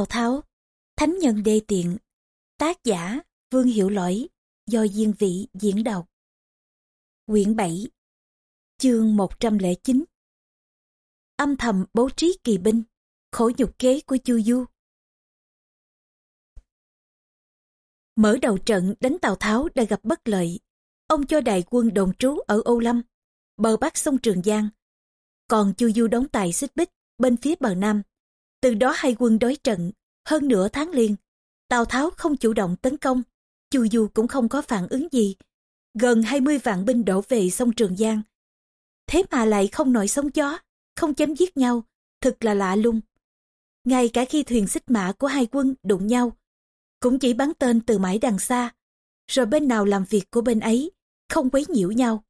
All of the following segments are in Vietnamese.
Tào Tháo, Thánh Nhân Đê Tiện, tác giả Vương Hiệu Lỗi, do Diên Vị diễn đọc. Quyển 7, chương 109 Âm thầm bố trí kỳ binh, khổ nhục kế của Chu Du. Mở đầu trận đánh Tào Tháo đã gặp bất lợi. Ông cho đại quân đồn trú ở Âu Lâm, bờ bắc sông Trường Giang. Còn Chu Du đóng tại Xích Bích, bên phía bờ Nam. Từ đó hai quân đối trận, hơn nửa tháng liền. Tào Tháo không chủ động tấn công, Chu Du cũng không có phản ứng gì. Gần 20 vạn binh đổ về sông Trường Giang. Thế mà lại không nổi sóng gió, không chém giết nhau, thật là lạ lung. Ngay cả khi thuyền xích mã của hai quân đụng nhau, cũng chỉ bắn tên từ mãi đằng xa, rồi bên nào làm việc của bên ấy, không quấy nhiễu nhau.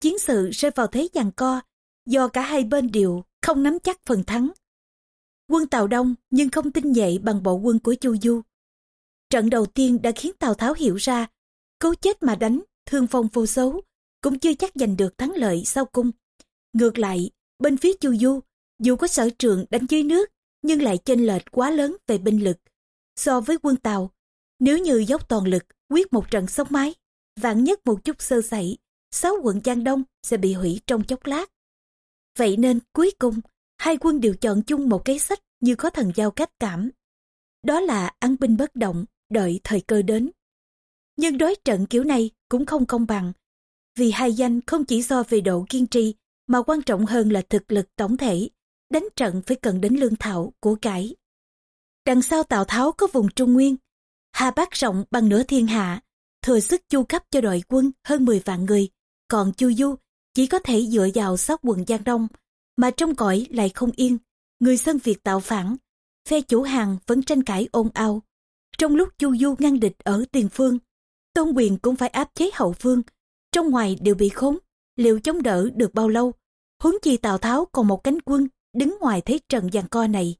Chiến sự rơi vào thế giằng co, do cả hai bên đều không nắm chắc phần thắng. Quân Tàu Đông nhưng không tinh nhạy bằng bộ quân của Chu Du. Trận đầu tiên đã khiến Tào Tháo hiểu ra, cố chết mà đánh, thương phong vô xấu, cũng chưa chắc giành được thắng lợi sau cung. Ngược lại, bên phía Chu Du, dù có sở trường đánh dưới nước, nhưng lại chênh lệch quá lớn về binh lực. So với quân Tàu, nếu như dốc toàn lực quyết một trận sóng mái, vạn nhất một chút sơ sẩy, sáu quận Giang Đông sẽ bị hủy trong chốc lát. Vậy nên cuối cùng, hai quân đều chọn chung một cái sách như có thần giao cách cảm. Đó là ăn binh bất động, đợi thời cơ đến. Nhưng đối trận kiểu này cũng không công bằng, vì hai danh không chỉ so về độ kiên trì, mà quan trọng hơn là thực lực tổng thể, đánh trận phải cần đến lương thảo, của cải. Đằng sau Tào Tháo có vùng Trung Nguyên, Hà Bắc rộng bằng nửa thiên hạ, thừa sức chu cấp cho đội quân hơn 10 vạn người, còn Chu Du chỉ có thể dựa vào sóc quận Giang Đông, mà trong cõi lại không yên, người dân Việt tạo phản, phe chủ hàng vẫn tranh cãi ồn ào. Trong lúc Chu Du ngăn địch ở tiền phương, Tôn Quyền cũng phải áp chế hậu phương, trong ngoài đều bị khốn, liệu chống đỡ được bao lâu? Huống chi Tào Tháo còn một cánh quân đứng ngoài thế trận giằng co này.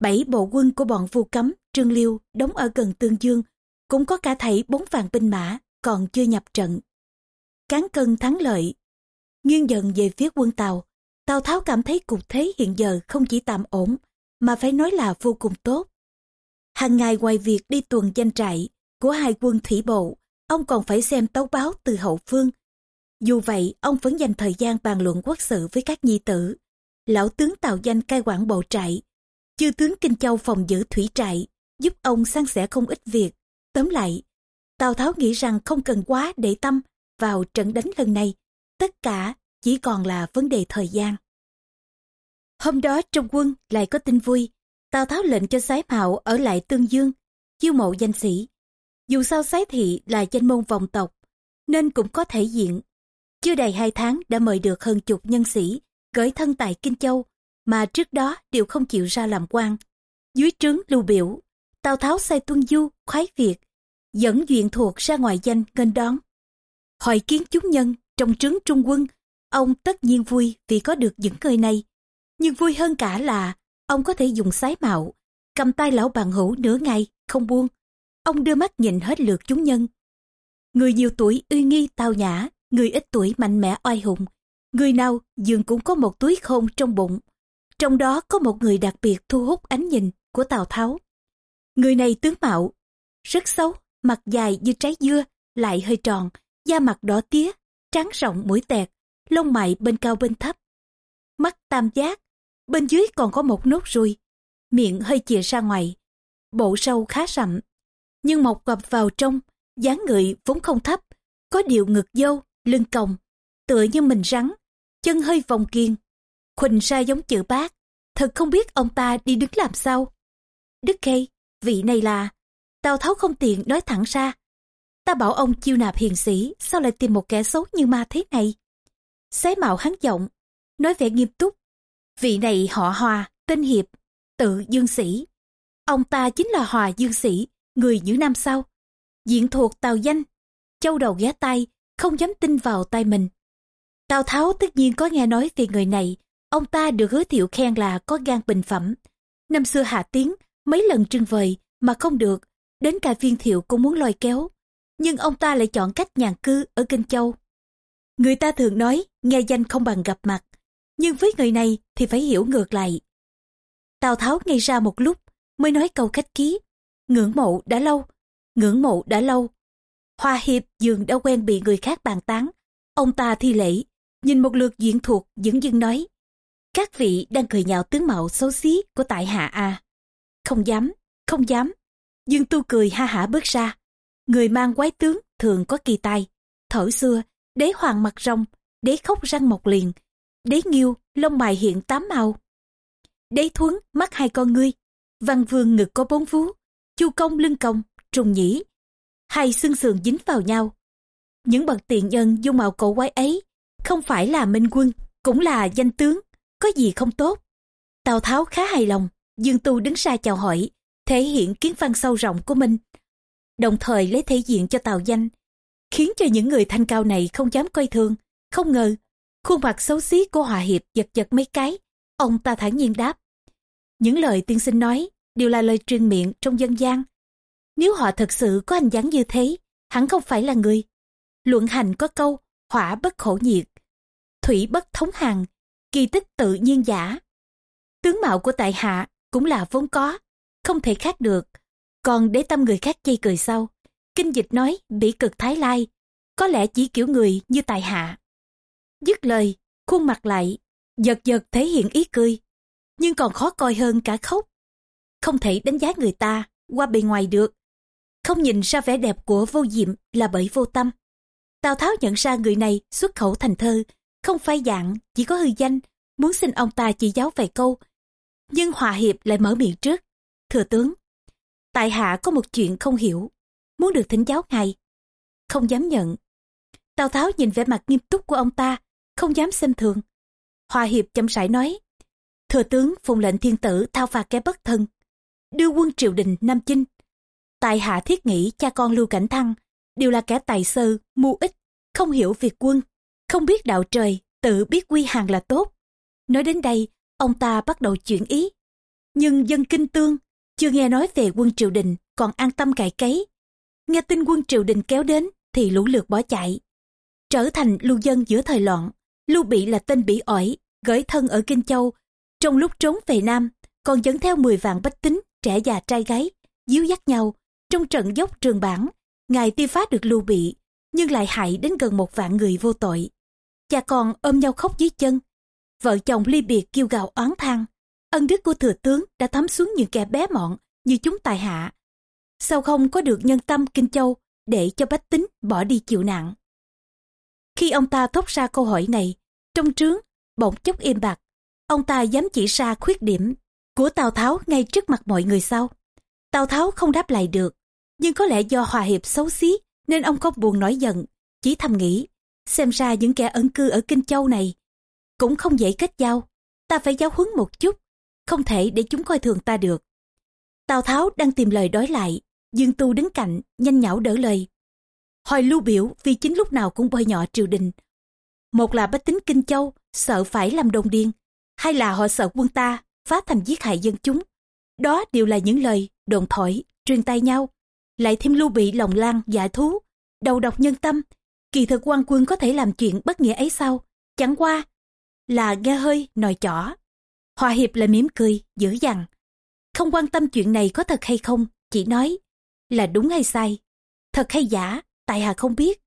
Bảy bộ quân của bọn Vu Cấm, Trương Liêu đóng ở gần Tương Dương, cũng có cả thảy bốn vạn binh mã, còn chưa nhập trận. Cán cân thắng lợi, nghiêng dần về phía quân Tàu, Tào Tháo cảm thấy cục thế hiện giờ không chỉ tạm ổn, mà phải nói là vô cùng tốt. Hàng ngày ngoài việc đi tuần danh trại của hai quân thủy bộ, ông còn phải xem tấu báo từ hậu phương. Dù vậy, ông vẫn dành thời gian bàn luận quốc sự với các nhi tử. Lão tướng Tào Danh cai quản bộ trại, chư tướng Kinh Châu phòng giữ thủy trại, giúp ông san sẻ không ít việc. Tóm lại, Tào Tháo nghĩ rằng không cần quá để tâm vào trận đánh lần này. Tất cả chỉ còn là vấn đề thời gian. Hôm đó trong quân lại có tin vui, Tào Tháo lệnh cho Sái Mạo ở lại Tương Dương, chiêu mộ danh sĩ. Dù sao Sái Thị là danh môn vòng tộc, nên cũng có thể diện. Chưa đầy hai tháng đã mời được hơn chục nhân sĩ, gửi thân tại Kinh Châu, mà trước đó đều không chịu ra làm quan. Dưới trướng lưu biểu, Tào Tháo sai tuân du, khoái Việt, dẫn duyện thuộc ra ngoài danh nghênh đón. Hội kiến chúng nhân trong trướng trung quân, ông tất nhiên vui vì có được những người này. Nhưng vui hơn cả là ông có thể dùng sái mạo, cầm tay lão bàn hữu nửa ngày, không buông. Ông đưa mắt nhìn hết lượt chúng nhân. Người nhiều tuổi uy nghi tao nhã, người ít tuổi mạnh mẽ oai hùng. Người nào dường cũng có một túi khôn trong bụng. Trong đó có một người đặc biệt thu hút ánh nhìn của Tào Tháo. Người này tướng mạo, rất xấu, mặt dài như trái dưa, lại hơi tròn, da mặt đỏ tía, trắng rộng mũi tẹt, lông mày bên cao bên thấp. Mắt tam giác, bên dưới còn có một nốt ruồi, miệng hơi chìa ra ngoài, bộ sâu khá rậm, nhưng mọc gập vào trong, dáng người vốn không thấp, có điệu ngực dâu, lưng còng, tựa như mình rắn, chân hơi vòng kiên, khuỳnh ra giống chữ bát, thật không biết ông ta đi đứng làm sao. Đức Khê, vị này là, Tào Tháo không tiện nói thẳng ra. Ta bảo ông chiêu nạp hiền sĩ, sao lại tìm một kẻ xấu như ma thế này? Xé mạo hắn giọng, nói vẻ nghiêm túc. Vị này họ Hòa, tên Hiệp, tự Dương Sĩ. Ông ta chính là Hòa Dương Sĩ, người những năm sau. Diện thuộc Tào Danh, châu đầu ghé tay, không dám tin vào tay mình. Tào Tháo tất nhiên có nghe nói về người này, ông ta được hứa thiệu khen là có gan bình phẩm. Năm xưa hạ tiếng, mấy lần trưng vời mà không được, đến cả viên thiệu cũng muốn lôi kéo. Nhưng ông ta lại chọn cách nhàn cư ở Kinh Châu. Người ta thường nói, nghe danh không bằng gặp mặt, nhưng với người này thì phải hiểu ngược lại. Tào Tháo ngay ra một lúc, mới nói câu khách ký. Ngưỡng mộ đã lâu, ngưỡng mộ đã lâu. Hoa hiệp dường đã quen bị người khác bàn tán. Ông ta thi lễ, nhìn một lượt diễn thuộc dững dưng nói. Các vị đang cười nhạo tướng mạo xấu xí của tại hạ à. Không dám, không dám. Dương tu cười ha hả bước ra. Người mang quái tướng thường có kỳ tài. Thở xưa, đế hoàng mặt rồng, đế khóc răng một liền. Đế nghiêu, lông mày hiện tám màu. Đế thuấn, mắt hai con ngươi. Văn vương ngực có bốn vú. Chu công lưng cong trùng nhĩ. Hai xương sườn dính vào nhau. Những bậc tiện nhân dung mạo cổ quái ấy không phải là minh quân, cũng là danh tướng, có gì không tốt. Tào Tháo khá hài lòng, Dương Tu đứng ra chào hỏi, thể hiện kiến văn sâu rộng của mình. Đồng thời lấy thể diện cho Tào Danh, khiến cho những người thanh cao này không dám coi thường. Không ngờ, khuôn mặt xấu xí của Hòa Hiệp giật giật mấy cái, ông ta thản nhiên đáp. Những lời tiên sinh nói đều là lời truyền miệng trong dân gian. Nếu họ thật sự có hành dáng như thế, hẳn không phải là người. Luận hành có câu, hỏa bất khổ nhiệt, thủy bất thống hàng, kỳ tích tự nhiên giả. Tướng mạo của tại hạ cũng là vốn có, không thể khác được. Còn để tâm người khác chây cười sau, kinh dịch nói bị cực thái lai, có lẽ chỉ kiểu người như tài hạ. Dứt lời, khuôn mặt lại, giật giật thể hiện ý cười, nhưng còn khó coi hơn cả khóc. Không thể đánh giá người ta qua bề ngoài được. Không nhìn ra vẻ đẹp của vô diệm là bởi vô tâm. Tào Tháo nhận ra người này xuất khẩu thành thơ, không phai dạng, chỉ có hư danh, muốn xin ông ta chỉ giáo vài câu. Nhưng Hòa Hiệp lại mở miệng trước. Thừa tướng, tại hạ có một chuyện không hiểu, muốn được thỉnh giáo ngài. Không dám nhận. Tào Tháo nhìn vẻ mặt nghiêm túc của ông ta, không dám xem thường. Hòa Hiệp chậm rãi nói, Thừa tướng phụng lệnh thiên tử thao phạt kẻ bất thân, đưa quân triều đình Nam Chinh. Tại hạ thiết nghĩ cha con Lưu Cảnh Thăng đều là kẻ tài sơ, mưu ích, không hiểu việc quân, không biết đạo trời, tự biết quy hàng là tốt. Nói đến đây, ông ta bắt đầu chuyển ý. Nhưng dân kinh tương, chưa nghe nói về quân triều đình, còn an tâm cải cấy. Nghe tin quân triều đình kéo đến, thì lũ lượt bỏ chạy. Trở thành lưu dân giữa thời loạn, lưu bị là tên bị ỏi, gửi thân ở Kinh Châu. Trong lúc trốn về Nam, còn dẫn theo 10 vạn bách tính, trẻ già trai gái, díu dắt nhau. Trong trận dốc trường bản, ngài tiêu phá được lưu bị, nhưng lại hại đến gần một vạn người vô tội. Cha con ôm nhau khóc dưới chân. Vợ chồng ly biệt kêu gào oán than. Ân đức của thừa tướng đã thấm xuống những kẻ bé mọn như chúng tài hạ. Sao không có được nhân tâm Kinh Châu để cho bách tính bỏ đi chịu nạn? Khi ông ta thốt ra câu hỏi này, trong trướng, bỗng chốc im bặt, ông ta dám chỉ ra khuyết điểm của Tào Tháo ngay trước mặt mọi người sau. Tào Tháo không đáp lại được, nhưng có lẽ do hòa hiệp xấu xí nên ông không buồn nổi giận, chỉ thầm nghĩ, xem ra những kẻ ẩn cư ở Kinh Châu này cũng không dễ kết giao, ta phải giáo huấn một chút, không thể để chúng coi thường ta được. Tào Tháo đang tìm lời đối lại, Dương Tu đứng cạnh, nhanh nhảu đỡ lời. Hồi lưu biểu vì chính lúc nào cũng bôi nhọ triều đình. Một là bách tính Kinh Châu, sợ phải làm đồng điên, hai là họ sợ quân ta, phá thành giết hại dân chúng. Đó đều là những lời, đồn thổi, truyền tay nhau. Lại thêm lưu bị lòng lan, dạ thú, đầu độc nhân tâm. Kỳ thực quan quân có thể làm chuyện bất nghĩa ấy sao? Chẳng qua là nghe hơi, nòi chỏ. Hòa hiệp lại mỉm cười, dữ dằn. Không quan tâm chuyện này có thật hay không, chỉ nói là đúng hay sai. Thật hay giả, tại hạ không biết.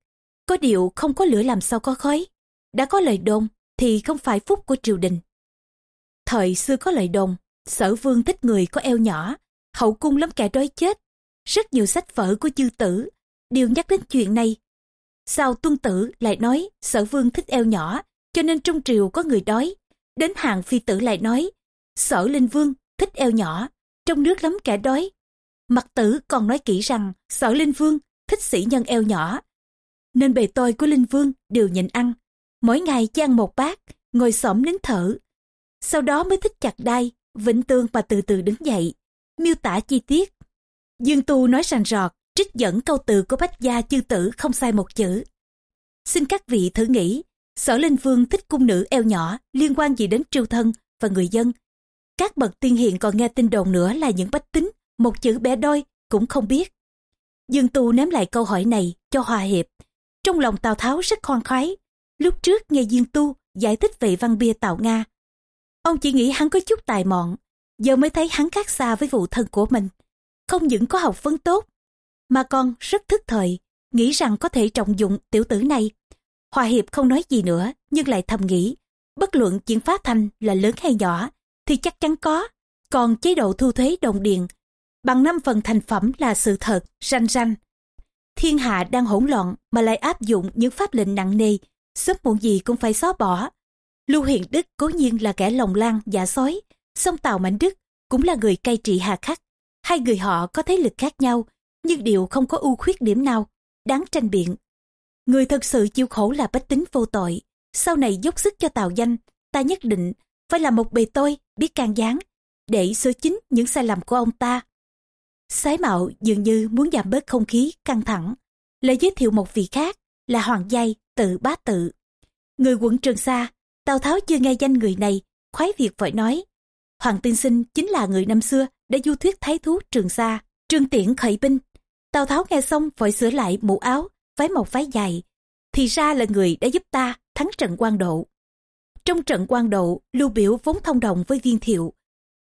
Có điều không có lửa làm sao có khói. Đã có lời đồn thì không phải phúc của triều đình. Thời xưa có lời đồn, sở vương thích người có eo nhỏ, hậu cung lắm kẻ đói chết. Rất nhiều sách vở của chư tử đều nhắc đến chuyện này. Sao tuân tử lại nói sở vương thích eo nhỏ, cho nên trong triều có người đói. Đến hàng phi tử lại nói, sở linh vương thích eo nhỏ, trong nước lắm kẻ đói. Mặt tử còn nói kỹ rằng sở linh vương thích sĩ nhân eo nhỏ. Nên bề tôi của linh vương đều nhịn ăn. Mỗi ngày chỉ ăn một bát, ngồi xổm nín thở. Sau đó mới thích chặt đai, vĩnh tương và từ từ đứng dậy, miêu tả chi tiết. Dương Tu nói sành rọt, trích dẫn câu từ của bách gia chư tử không sai một chữ. Xin các vị thử nghĩ, sở linh vương thích cung nữ eo nhỏ liên quan gì đến triều thân và người dân. Các bậc tiên hiền còn nghe tin đồn nữa là những bách tính, một chữ bé đôi cũng không biết. Dương Tu ném lại câu hỏi này cho Hòa Hiệp. Trong lòng Tào Tháo rất khoan khoái. Lúc trước nghe Dương Tu giải thích về văn bia Tào Nga. Ông chỉ nghĩ hắn có chút tài mọn. giờ mới thấy hắn khác xa với vụ thân của mình. Không những có học vấn tốt, mà còn rất thức thời, nghĩ rằng có thể trọng dụng tiểu tử này. Hòa Hiệp không nói gì nữa, nhưng lại thầm nghĩ, bất luận chuyện phá thành là lớn hay nhỏ, thì chắc chắn có. Còn chế độ thu thuế đồng điền, bằng năm phần thành phẩm là sự thật, ranh ranh. Thiên hạ đang hỗn loạn mà lại áp dụng những pháp lệnh nặng nề, sớm muộn gì cũng phải xóa bỏ. Lưu Hiền Đức cố nhiên là kẻ lòng lan, giả sói, song Tào Mạnh Đức cũng là người cai trị hà khắc. Hai người họ có thế lực khác nhau, nhưng đều không có ưu khuyết điểm nào, đáng tranh biện. Người thật sự chịu khổ là bách tính vô tội, sau này dốc sức cho Tào danh, ta nhất định phải là một bề tôi biết can gián, để sửa chính những sai lầm của ông ta. Sái mạo dường như muốn giảm bớt không khí căng thẳng, lại giới thiệu một vị khác là Hoàng Giai tự bá tự. Người quận Trường Sa, Tào Tháo chưa nghe danh người này, khoái việc vội nói. Hoàng Tiên Sinh chính là người năm xưa đã du thuyết thái thú Trường Sa, Trương Tiễn khởi binh. Tào Tháo nghe xong vội sửa lại mũ áo, váy một váy dài. Thì ra là người đã giúp ta thắng trận quan độ. Trong trận quan độ, Lưu Biểu vốn thông đồng với viên thiệu.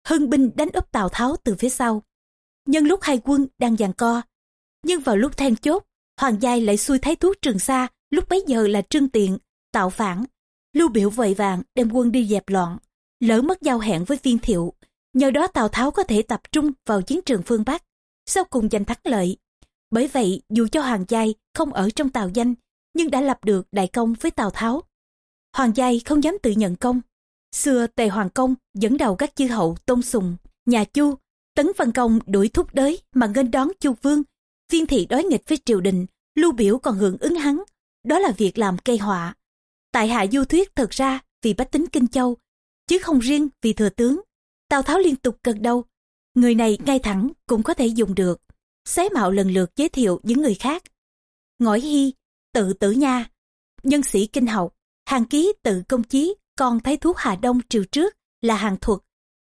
Hưng binh đánh úp Tào Tháo từ phía sau. Nhân lúc hai quân đang giằng co. Nhưng vào lúc then chốt, Hoàng Giai lại xui thái thuốc Trường xa, lúc bấy giờ là Trương Tiện, tạo phản. Lưu Biểu vội vàng đem quân đi dẹp loạn, lỡ mất giao hẹn với viên thiệu. Nhờ đó Tào Tháo có thể tập trung vào chiến trường phương Bắc, sau cùng giành thắng lợi. Bởi vậy, dù cho Hoàng Giai không ở trong Tào danh, nhưng đã lập được đại công với Tào Tháo. Hoàng Giai không dám tự nhận công. Xưa Tề Hoàng Công dẫn đầu các chư hậu Tôn Sùng, nhà Chu, Tấn Văn Công đuổi thúc đới mà nghênh đón Chu Vương. Viên thị đối nghịch với triều đình, Lưu Biểu còn hưởng ứng hắn. Đó là việc làm cây họa. Tại hạ du thuyết thật ra vì bách tính Kinh Châu, chứ không riêng vì thừa tướng. Tào Tháo liên tục cật đâu Người này ngay thẳng cũng có thể dùng được. Xé mạo lần lượt giới thiệu những người khác. Ngõi Hy, tự tử nha, nhân sĩ kinh học, hàng ký tự công chí, còn thái thú Hà Đông triều trước là hàng thuật,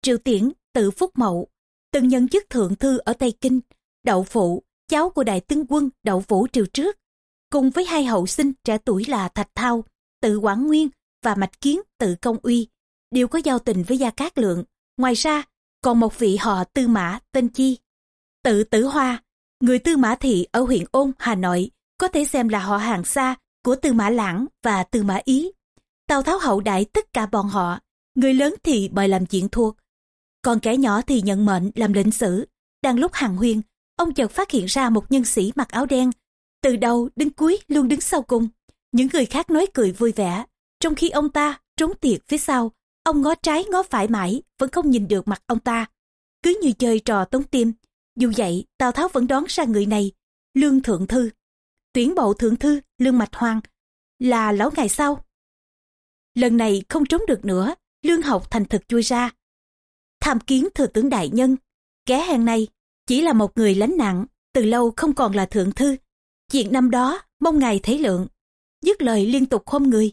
triều tiễn tự phúc mậu, từng nhận chức thượng thư ở Tây Kinh, đậu phụ, cháu của đại tướng quân đậu vũ triều trước, cùng với hai hậu sinh trẻ tuổi là Thạch Thao, tự Quảng Nguyên và Mạch Kiến tự Công Uy, đều có giao tình với Gia Cát Lượng. Ngoài ra, còn một vị họ Tư Mã tên Chi, tự Tử Hoa, người Tư Mã Thị ở huyện Ôn, Hà Nội, có thể xem là họ hàng xa của Tư Mã Lãng và Tư Mã Ý. Tào Tháo hậu đại tất cả bọn họ, người lớn thì bời làm chuyện thuộc, còn kẻ nhỏ thì nhận mệnh làm lệnh sử. Đang lúc hàng huyên, ông chợt phát hiện ra một nhân sĩ mặc áo đen, từ đầu đến cuối luôn đứng sau cùng. Những người khác nói cười vui vẻ, trong khi ông ta trốn tiệt phía sau, ông ngó trái ngó phải mãi, vẫn không nhìn được mặt ông ta. Cứ như chơi trò tống tim. Dù vậy, Tào Tháo vẫn đoán ra người này, Lương Thượng Thư. Tuyển bộ Thượng Thư, Lương Mạch Hoàng, là lão ngày sau. Lần này không trốn được nữa, Lương học thành thực chui ra. Tham kiến thừa tướng đại nhân, kẻ hèn này chỉ là một người lánh nặng, từ lâu không còn là thượng thư. Chuyện năm đó, mong ngài thấy lượng. Dứt lời liên tục khom người,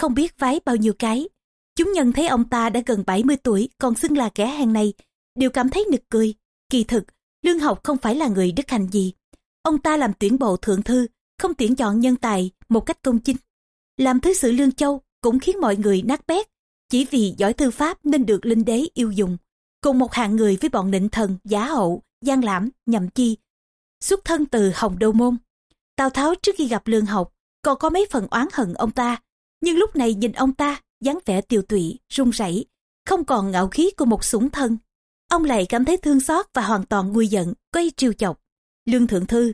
không biết vái bao nhiêu cái. Chúng nhân thấy ông ta đã gần 70 tuổi còn xưng là kẻ hèn này, đều cảm thấy nực cười. Kỳ thực, Lương Học không phải là người đức hạnh gì. Ông ta làm tuyển bộ thượng thư, không tuyển chọn nhân tài một cách công chính. Làm thứ sử Lương Châu cũng khiến mọi người nát bét, chỉ vì giỏi thư pháp nên được linh đế yêu dùng. Cùng một hạng người với bọn định thần, giá hậu, gian lãm, nhậm chi. Xuất thân từ Hồng Đô Môn. Tào Tháo trước khi gặp Lương Học còn có mấy phần oán hận ông ta. Nhưng lúc này nhìn ông ta, dáng vẻ tiều tụy, run rẩy, không còn ngạo khí của một sủng thân. Ông lại cảm thấy thương xót và hoàn toàn nguôi giận, quay trêu chọc. Lương Thượng Thư,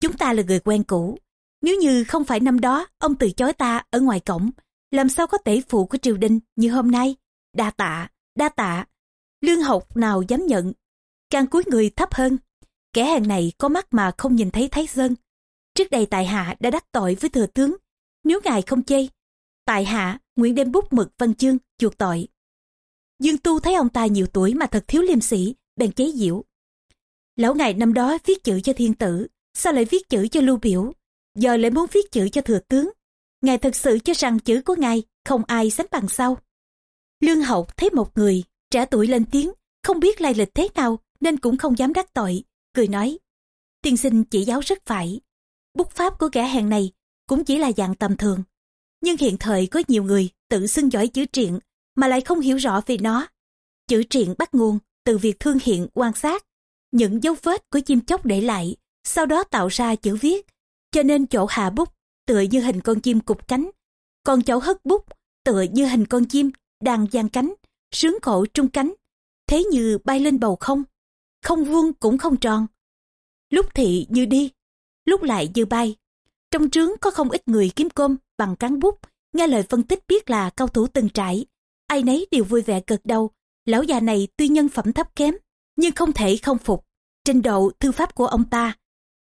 chúng ta là người quen cũ. Nếu như không phải năm đó ông từ chối ta ở ngoài cổng, làm sao có tể phụ của triều đình như hôm nay? Đa tạ, đa tạ. Lương học nào dám nhận. Càng cúi người thấp hơn. Kẻ hàng này có mắt mà không nhìn thấy Thái Sơn. Trước đây tại hạ đã đắc tội với thừa tướng. Nếu ngài không chê, tại hạ nguyện đem bút mực văn chương chuộc tội. Dương Tu thấy ông ta nhiều tuổi mà thật thiếu liêm sĩ, bèn chế diệu. Lão ngài năm đó viết chữ cho thiên tử, sao lại viết chữ cho lưu biểu, giờ lại muốn viết chữ cho thừa tướng. Ngài thật sự cho rằng chữ của ngài không ai sánh bằng sau. Lương hậu thấy một người, trẻ tuổi lên tiếng, không biết lai lịch thế nào nên cũng không dám đắc tội, cười nói. Tiên sinh chỉ giáo rất phải, bút pháp của kẻ hèn này cũng chỉ là dạng tầm thường. Nhưng hiện thời có nhiều người tự xưng giỏi chữ truyện mà lại không hiểu rõ về nó. Chữ truyện bắt nguồn từ việc thương hiện quan sát những dấu vết của chim chóc để lại, sau đó tạo ra chữ viết, cho nên chỗ hạ bút tựa như hình con chim cục cánh, còn chỗ hất bút tựa như hình con chim đang giang cánh, sướng cổ trung cánh, thế như bay lên bầu không, không vuông cũng không tròn. Lúc thị như đi, lúc lại như bay. Trong trướng có không ít người kiếm cơm bằng cán bút, nghe lời phân tích biết là cao thủ từng trải. Ai nấy đều vui vẻ cực đầu, lão già này tuy nhân phẩm thấp kém, nhưng không thể không phục. Trình độ thư pháp của ông ta,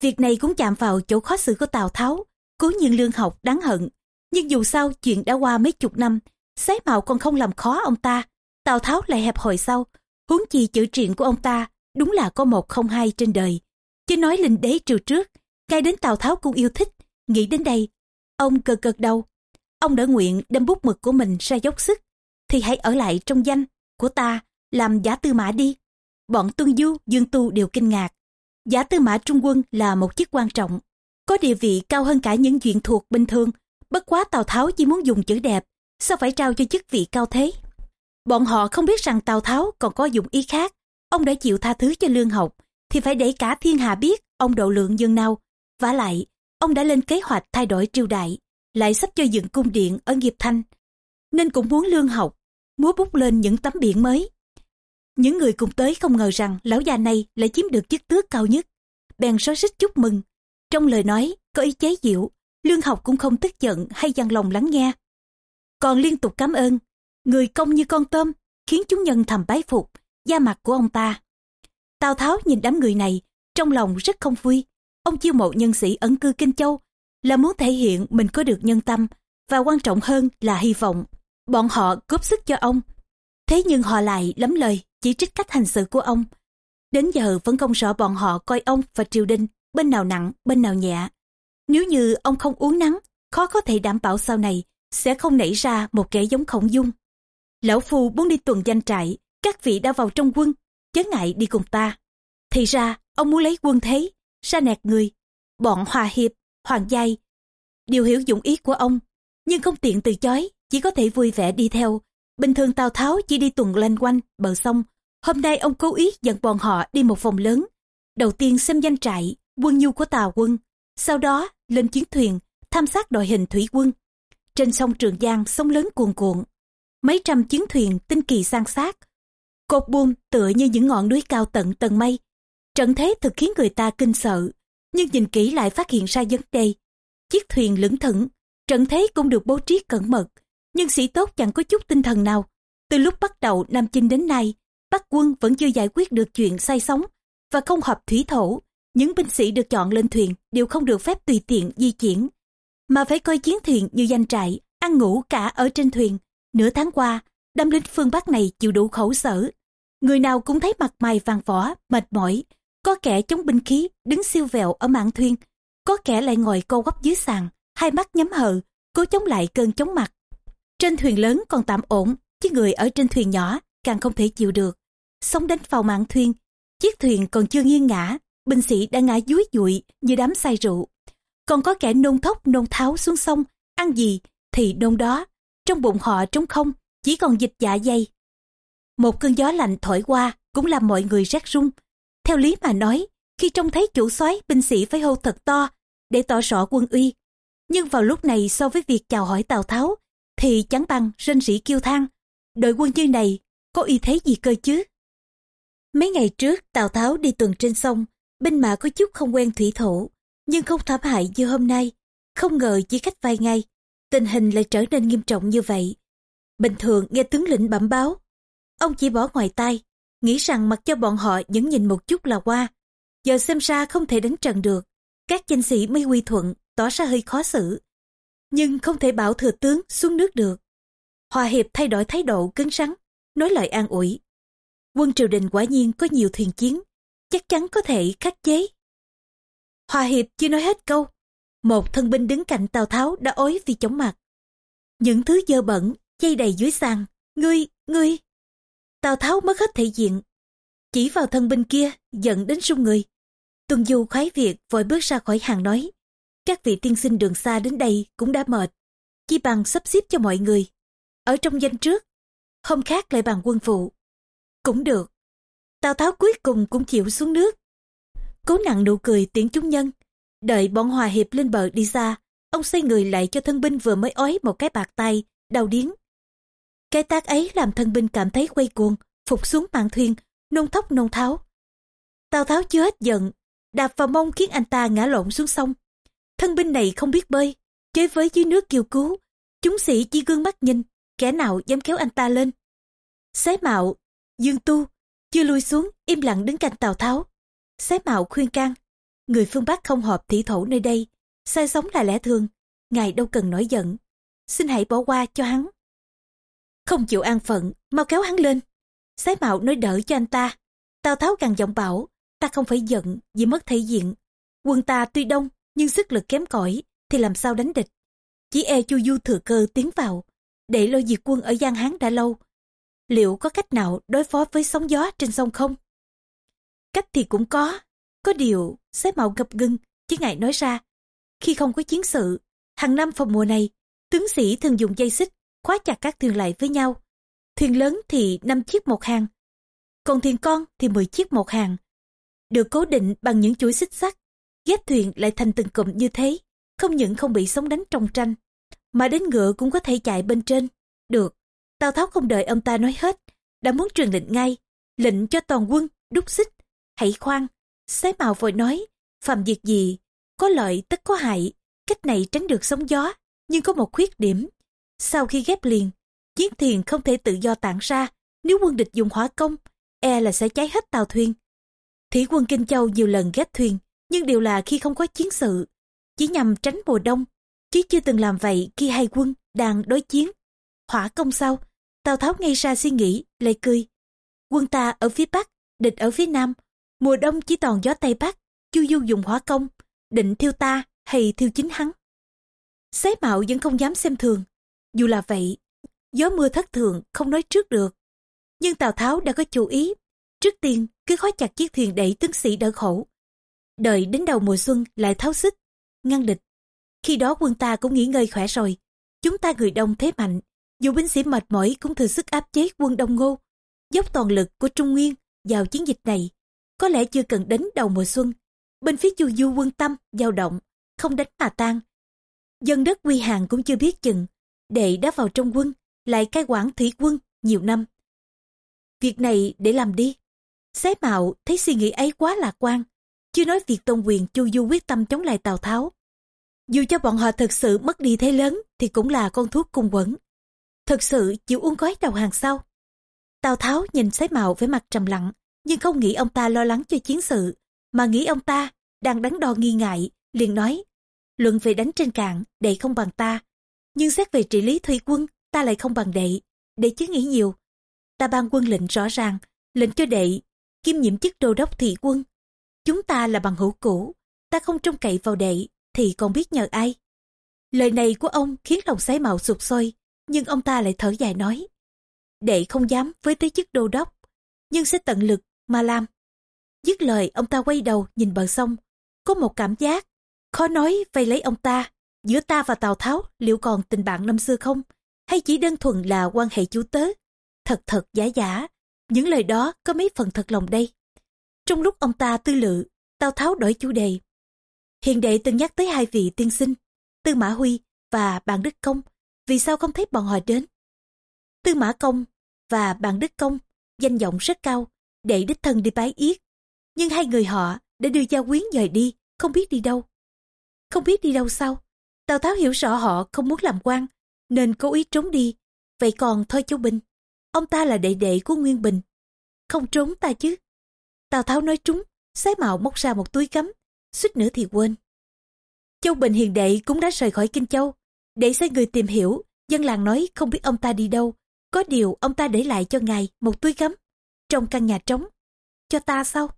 việc này cũng chạm vào chỗ khó xử của Tào Tháo, cố nhiên lương học đáng hận. Nhưng dù sao chuyện đã qua mấy chục năm, sái mạo còn không làm khó ông ta. Tào Tháo lại hẹp hồi sau, huống chi chữ truyện của ông ta đúng là có một không hai trên đời. Chứ nói linh đế triều trước, ngay đến Tào Tháo cũng yêu thích, nghĩ đến đây. Ông cờ cợt đầu, ông đã nguyện đem bút mực của mình ra dốc sức, thì hãy ở lại trong danh của ta, làm giả tư mã đi. Bọn Tuân Du, Dương Tu đều kinh ngạc. Giả tư mã trung quân là một chức quan trọng, có địa vị cao hơn cả những chuyện thuộc bình thường. Bất quá Tào Tháo chỉ muốn dùng chữ đẹp, sao phải trao cho chức vị cao thế? Bọn họ không biết rằng Tào Tháo còn có dụng ý khác. Ông đã chịu tha thứ cho lương học, thì phải để cả thiên hạ biết ông độ lượng dương nào. vả lại, ông đã lên kế hoạch thay đổi triều đại, lại sắp cho dựng cung điện ở nghiệp thanh. Nên cũng muốn lương học, múa bút lên những tấm biển mới. Những người cùng tới không ngờ rằng lão già này lại chiếm được chức tước cao nhất. Bèn xóa xích chúc mừng. Trong lời nói, có ý chế diệu, lương học cũng không tức giận hay dằn lòng lắng nghe. Còn liên tục cảm ơn, người công như con tôm, khiến chúng nhân thầm bái phục, da mặt của ông ta. Tào Tháo nhìn đám người này, trong lòng rất không vui. Ông chiêu mộ nhân sĩ ẩn cư Kinh Châu là muốn thể hiện mình có được nhân tâm và quan trọng hơn là hy vọng. Bọn họ góp sức cho ông. Thế nhưng họ lại lắm lời chỉ trích cách hành xử của ông. Đến giờ vẫn không rõ bọn họ coi ông và triều đình bên nào nặng, bên nào nhẹ. Nếu như ông không uống nắng, khó có thể đảm bảo sau này sẽ không nảy ra một kẻ giống khổng dung. Lão Phu muốn đi tuần danh trại, các vị đã vào trong quân, chớ ngại đi cùng ta. Thì ra, ông muốn lấy quân thế, ra nẹt người. Bọn Hòa Hiệp, Hoàng Giai, đều hiểu dụng ý của ông, nhưng không tiện từ chối, chỉ có thể vui vẻ đi theo. Bình thường Tào Tháo chỉ đi tuần lên quanh bờ sông, hôm nay ông cố ý dẫn bọn họ đi một vòng lớn. Đầu tiên xem danh trại, quân nhu của Tào quân, sau đó lên chiến thuyền, tham sát đội hình thủy quân. Trên sông Trường Giang, sông lớn cuồn cuộn, mấy trăm chiến thuyền tinh kỳ sang sát. Cột buông tựa như những ngọn núi cao tận tầng mây. Trận thế thực khiến người ta kinh sợ, nhưng nhìn kỹ lại phát hiện ra vấn đề. Chiếc thuyền lững thững, trận thế cũng được bố trí cẩn mật, nhưng sĩ tốt chẳng có chút tinh thần nào. Từ lúc bắt đầu Nam Chinh đến nay, Bắc quân vẫn chưa giải quyết được chuyện say sóng và không hợp thủy thổ. Những binh sĩ được chọn lên thuyền đều không được phép tùy tiện di chuyển, mà phải coi chiến thuyền như danh trại, ăn ngủ cả ở trên thuyền. Nửa tháng qua, đám lính phương Bắc này chịu đủ khẩu sở. Người nào cũng thấy mặt mày vàng vỏ, mệt mỏi. Có kẻ chống binh khí, đứng siêu vẹo ở mạn thuyền. Có kẻ lại ngồi co quắp dưới sàn, hai mắt nhắm hờ, cố chống lại cơn chóng mặt. Trên thuyền lớn còn tạm ổn, chứ người ở trên thuyền nhỏ càng không thể chịu được. Sóng đánh vào mạn thuyền, chiếc thuyền còn chưa nghiêng ngã, binh sĩ đã ngã dúi dụi như đám say rượu. Còn có kẻ nôn thốc nôn tháo xuống sông, ăn gì thì nôn đó, trong bụng họ trống không, chỉ còn dịch dạ dày. Một cơn gió lạnh thổi qua cũng làm mọi người rét run. Theo lý mà nói, khi trông thấy chủ soái binh sĩ phải hô thật to để tỏ rõ quân uy. Nhưng vào lúc này so với việc chào hỏi Tào Tháo thì chẳng bằng rên rỉ kêu than. Đội quân như này có y thế gì cơ chứ? Mấy ngày trước Tào Tháo đi tuần trên sông, binh mã có chút không quen thủy thổ, nhưng không thảm hại như hôm nay. Không ngờ chỉ cách vài ngày, tình hình lại trở nên nghiêm trọng như vậy. Bình thường nghe tướng lĩnh bẩm báo, ông chỉ bỏ ngoài tai, nghĩ rằng mặc cho bọn họ những nhìn một chút là qua. Giờ xem ra không thể đánh trận được, các danh sĩ mới quy thuận, tỏ ra hơi khó xử. Nhưng không thể bảo thừa tướng xuống nước được. Hòa hiệp thay đổi thái độ cứng rắn, nói lời an ủi. Quân triều đình quả nhiên có nhiều thuyền chiến, chắc chắn có thể khắc chế. Hòa hiệp chưa nói hết câu, một thân binh đứng cạnh Tào Tháo đã ối vì chóng mặt. Những thứ dơ bẩn, dây đầy dưới sàn, ngươi, ngươi. Tào Tháo mất hết thể diện, chỉ vào thân binh kia, giận đến sung người. Tuần Du khoái việc vội bước ra khỏi hàng nói, các vị tiên sinh đường xa đến đây cũng đã mệt, chỉ bằng sắp xếp cho mọi người. Ở trong danh trước, hôm khác lại bằng quân phụ Cũng được. Tào Tháo cuối cùng cũng chịu xuống nước. Cố nặng nụ cười tiễn chúng nhân. Đợi bọn hòa hiệp lên bờ đi xa, ông xoay người lại cho thân binh vừa mới ói một cái bạc tay, đau điếng. Cái tác ấy làm thân binh cảm thấy quay cuồng, phục xuống mạn thuyền, nôn thốc nôn tháo. Tào Tháo chưa hết giận, đạp vào mông khiến anh ta ngã lộn xuống sông. Thân binh này không biết bơi, chơi với dưới nước kêu cứu. Chúng sĩ chỉ gương mắt nhìn, kẻ nào dám kéo anh ta lên. Xé mạo, dương tu, chưa lui xuống, im lặng đứng cạnh Tào Tháo. Xé mạo khuyên can, người phương Bắc không hợp thị thổ nơi đây, sai sống là lẽ thường, ngài đâu cần nổi giận. Xin hãy bỏ qua cho hắn. Không chịu an phận, mau kéo hắn lên. sái mạo nói đỡ cho anh ta. Tào Tháo càng giọng bảo, ta không phải giận vì mất thể diện. Quân ta tuy đông, nhưng sức lực kém cỏi thì làm sao đánh địch. Chỉ e Chu Du thừa cơ tiến vào, để lôi diệt quân ở Giang Hán đã lâu. Liệu có cách nào đối phó với sóng gió trên sông không? Cách thì cũng có. Có điều, xếp mạo gập gưng, chứ ngài nói ra. Khi không có chiến sự, hàng năm vào mùa này, tướng sĩ thường dùng dây xích, khóa chặt các thuyền lại với nhau. Thuyền lớn thì 5 chiếc một hàng, còn thuyền con thì 10 chiếc một hàng. Được cố định bằng những chuỗi xích sắt, ghép thuyền lại thành từng cụm như thế, không những không bị sóng đánh trong tranh, mà đến ngựa cũng có thể chạy bên trên. Được, Tào Tháo không đợi ông ta nói hết, đã muốn truyền lệnh ngay, lệnh cho toàn quân, đúc xích, hãy khoan sái màu vội nói, phạm việc gì, có lợi tất có hại, cách này tránh được sóng gió, nhưng có một khuyết điểm. Sau khi ghép liền, chiến thuyền không thể tự do tản ra, nếu quân địch dùng hỏa công, e là sẽ cháy hết tàu thuyền. Thủy quân Kinh Châu nhiều lần ghép thuyền, nhưng đều là khi không có chiến sự, chỉ nhằm tránh mùa đông, chứ chưa từng làm vậy khi hai quân đang đối chiến. Hỏa công sau, Tào Tháo ngay ra suy nghĩ, lại cười. Quân ta ở phía Bắc, địch ở phía Nam, mùa đông chỉ toàn gió Tây Bắc, chu du dùng hỏa công, định thiêu ta hay thiêu chính hắn. Xế mạo vẫn không dám xem thường. Dù là vậy, gió mưa thất thường không nói trước được. Nhưng Tào Tháo đã có chủ ý. Trước tiên, cứ khói chặt chiếc thuyền đẩy tướng sĩ đỡ khổ. Đợi đến đầu mùa xuân lại tháo xích, ngăn địch. Khi đó quân ta cũng nghỉ ngơi khỏe rồi. Chúng ta người đông thế mạnh, dù binh sĩ mệt mỏi cũng thừa sức áp chế quân Đông Ngô, dốc toàn lực của Trung Nguyên vào chiến dịch này. Có lẽ chưa cần đến đầu mùa xuân, bên phía chu du quân tâm, dao động, không đánh mà tan. Dân đất quy hàng cũng chưa biết chừng, đệ đã vào trong quân, lại cai quản thủy quân nhiều năm. Việc này để làm đi. xé mạo thấy suy nghĩ ấy quá lạc quan, chưa nói việc tôn quyền chu du quyết tâm chống lại Tào Tháo. Dù cho bọn họ thực sự mất đi thế lớn thì cũng là con thuốc cung quẩn. Thực sự chịu uống gói đầu hàng sau. Tào Tháo nhìn sái mạo với mặt trầm lặng, nhưng không nghĩ ông ta lo lắng cho chiến sự, mà nghĩ ông ta đang đắn đo nghi ngại, liền nói, luận về đánh trên cạn, đệ không bằng ta. Nhưng xét về trị lý thủy quân, ta lại không bằng đệ, đệ chứ nghĩ nhiều. Ta ban quân lệnh rõ ràng, lệnh cho đệ, kiêm nhiệm chức đô đốc thị quân. Chúng ta là bằng hữu cũ, ta không trông cậy vào đệ, thì còn biết nhờ ai. Lời này của ông khiến lòng sái mạo sụp sôi, nhưng ông ta lại thở dài nói. Đệ không dám với tới chức đô đốc, nhưng sẽ tận lực mà làm. Dứt lời ông ta quay đầu nhìn bờ sông, có một cảm giác, khó nói vây lấy ông ta, giữa ta và Tào Tháo liệu còn tình bạn năm xưa không, hay chỉ đơn thuần là quan hệ chú tớ. Thật thật giả giả, những lời đó có mấy phần thật lòng đây. Trong lúc ông ta tư lự, Tào Tháo đổi chủ đề. Hiền đệ từng nhắc tới hai vị tiên sinh, Tư Mã Huy và bạn Đức Công, vì sao không thấy bọn họ đến? Tư Mã Công và bạn Đức Công, danh vọng rất cao, để đích thân đi bái yết. Nhưng hai người họ đã đưa gia quyến dời đi, không biết đi đâu. Không biết đi đâu sao? Tào Tháo hiểu rõ họ không muốn làm quan, nên cố ý trốn đi. Vậy còn thôi Châu Bình, ông ta là đệ đệ của Nguyên Bình. Không trốn ta chứ. Tào Tháo nói trúng, sái mạo móc ra một túi cấm, suýt nữa thì quên. Châu Bình hiền đệ cũng đã rời khỏi Kinh Châu, để sai người tìm hiểu, dân làng nói không biết ông ta đi đâu. Có điều ông ta để lại cho ngài một túi gấm trong căn nhà trống. Cho ta sao?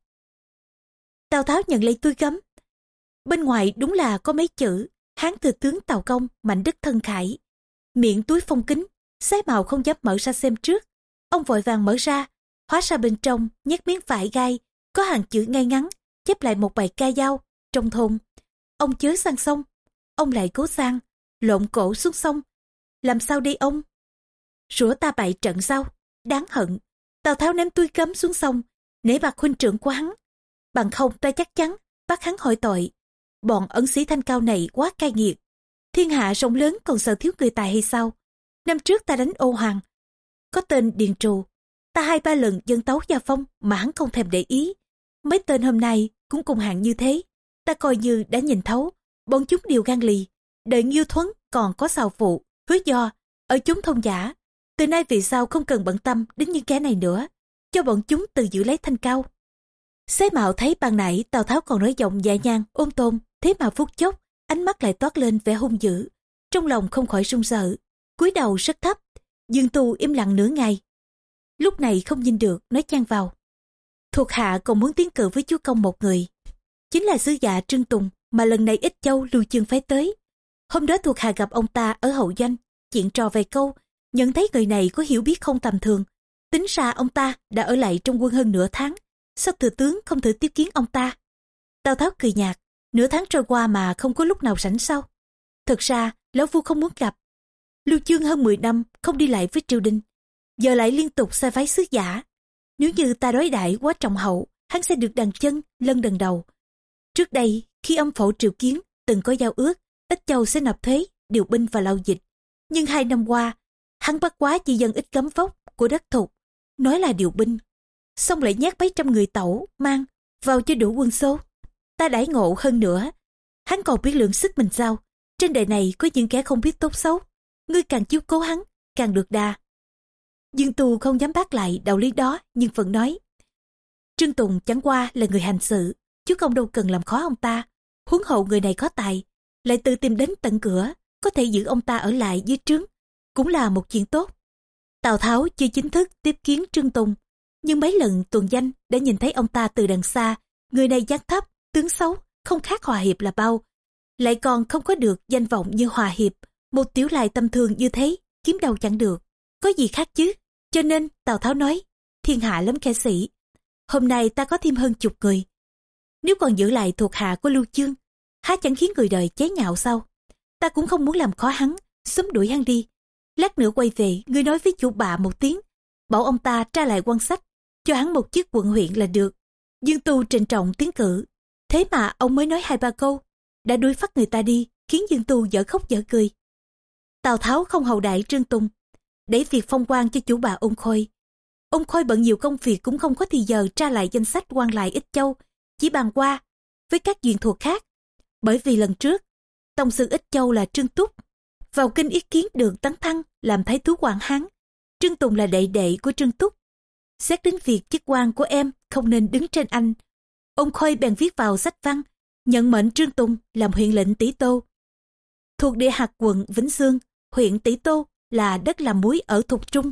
Tào Tháo nhận lấy túi gấm. Bên ngoài đúng là có mấy chữ Hán thừa tướng Tào Công, Mạnh Đức Thân Khải. Miệng túi phong kính, sái màu không dám mở ra xem trước. Ông vội vàng mở ra, hóa ra bên trong nhét miếng vải gai, có hàng chữ ngay ngắn, chép lại một bài ca dao trong thôn. Ông chớ sang sông, ông lại cố sang, lộn cổ xuống sông. Làm sao đi ông? Rủa ta bại trận sao? Đáng hận. Tào Tháo ném túi cấm xuống sông, nể mặt huynh trưởng của hắn. Bằng không ta chắc chắn, bắt hắn hỏi tội. Bọn ẩn sĩ thanh cao này quá cay nghiệt. Thiên hạ rộng lớn còn sợ thiếu người tài hay sao? Năm trước ta đánh ô hoàng. Có tên Điền Trù. Ta hai ba lần dân tấu gia phong mà hắn không thèm để ý. Mấy tên hôm nay cũng cùng hạng như thế. Ta coi như đã nhìn thấu. Bọn chúng đều gan lì. Đợi Nghiêu Thuấn còn có xào phụ, hứa do, ở chúng thông giả. Từ nay vì sao không cần bận tâm đến những kẻ này nữa. Cho bọn chúng tự giữ lấy thanh cao. Xế mạo thấy ban nãy Tào Tháo còn nói giọng dạ nhang, ôn tôn, thế mà phút chốc, ánh mắt lại toát lên vẻ hung dữ. Trong lòng không khỏi run sợ, cúi đầu rất thấp, Dương Tu im lặng nửa ngày. Lúc này không nhìn được, nói chan vào. Thuộc hạ còn muốn tiến cử với chúa công một người. Chính là sứ giả Trương Tùng mà lần này ít châu lưu chương phái tới. Hôm đó thuộc hạ gặp ông ta ở hậu doanh, chuyện trò vài câu, nhận thấy người này có hiểu biết không tầm thường. Tính ra ông ta đã ở lại trong quân hơn nửa tháng, sao thừa tướng không thử tiếp kiến ông ta? Tào Tháo cười nhạt, nửa tháng trôi qua mà không có lúc nào rảnh sao? Thật ra, lão phu không muốn gặp. Lưu Chương hơn 10 năm không đi lại với triều đình, giờ lại liên tục sai phái sứ giả. Nếu như ta đối đại quá trọng hậu, hắn sẽ được đằng chân, lân đằng đầu. Trước đây, khi ông phổ triều kiến từng có giao ước, ít châu sẽ nộp thuế, điều binh và lao dịch. Nhưng hai năm qua, hắn bắt quá chỉ dân ít cấm vóc của đất thục, nói là điều binh. Xong lại nhát mấy trăm người tẩu, mang, vào cho đủ quân số. Ta đãi ngộ hơn nữa. Hắn còn biết lượng sức mình sao. Trên đời này có những kẻ không biết tốt xấu. Ngươi càng chiếu cố hắn, càng được đa. Dương Tu không dám bác lại đạo lý đó, nhưng vẫn nói. Trương Tùng chẳng qua là người hành sự, chứ không đâu cần làm khó ông ta. Huống hậu người này có tài, lại tự tìm đến tận cửa, có thể giữ ông ta ở lại dưới trướng, cũng là một chuyện tốt. Tào Tháo chưa chính thức tiếp kiến Trương Tùng, nhưng mấy lần tuần danh đã nhìn thấy ông ta từ đằng xa, người này dáng thấp, tướng xấu, không khác Hòa Hiệp là bao. Lại còn không có được danh vọng như Hòa Hiệp, một tiểu lại tâm thường như thế, kiếm đâu chẳng được. Có gì khác chứ? Cho nên Tào Tháo nói, thiên hạ lắm kẻ sĩ. Hôm nay ta có thêm hơn chục người. Nếu còn giữ lại thuộc hạ của Lưu Chương, há chẳng khiến người đời chế nhạo sao? Ta cũng không muốn làm khó hắn, sớm đuổi hắn đi. Lát nữa quay về, ngươi nói với chủ bạ một tiếng, bảo ông ta tra lại quan sách, cho hắn một chiếc quận huyện là được. Dương Tu trịnh trọng tiến cử. Thế mà ông mới nói hai ba câu, đã đuổi phát người ta đi, khiến Dương Tu dở khóc dở cười. Tào Tháo không hầu đại Trương Tùng, để việc phong quan cho chủ bà ôn khôi. Ông Khôi bận nhiều công việc cũng không có thì giờ tra lại danh sách quan lại ít châu, chỉ bàn qua với các duyên thuộc khác. Bởi vì lần trước, Tông sư ít châu là Trương Túc, vào kinh ý kiến được tấn thăng làm thái thú hoàng hán. Trương Tùng là đệ đệ của Trương Túc. Xét đến việc chức quan của em không nên đứng trên anh. Ông Khôi bèn viết vào sách văn, nhận mệnh Trương Tùng làm huyện lệnh Tỷ Tô. Thuộc địa hạt quận Vĩnh Sương, huyện Tỷ Tô là đất làm muối ở Thục Trung.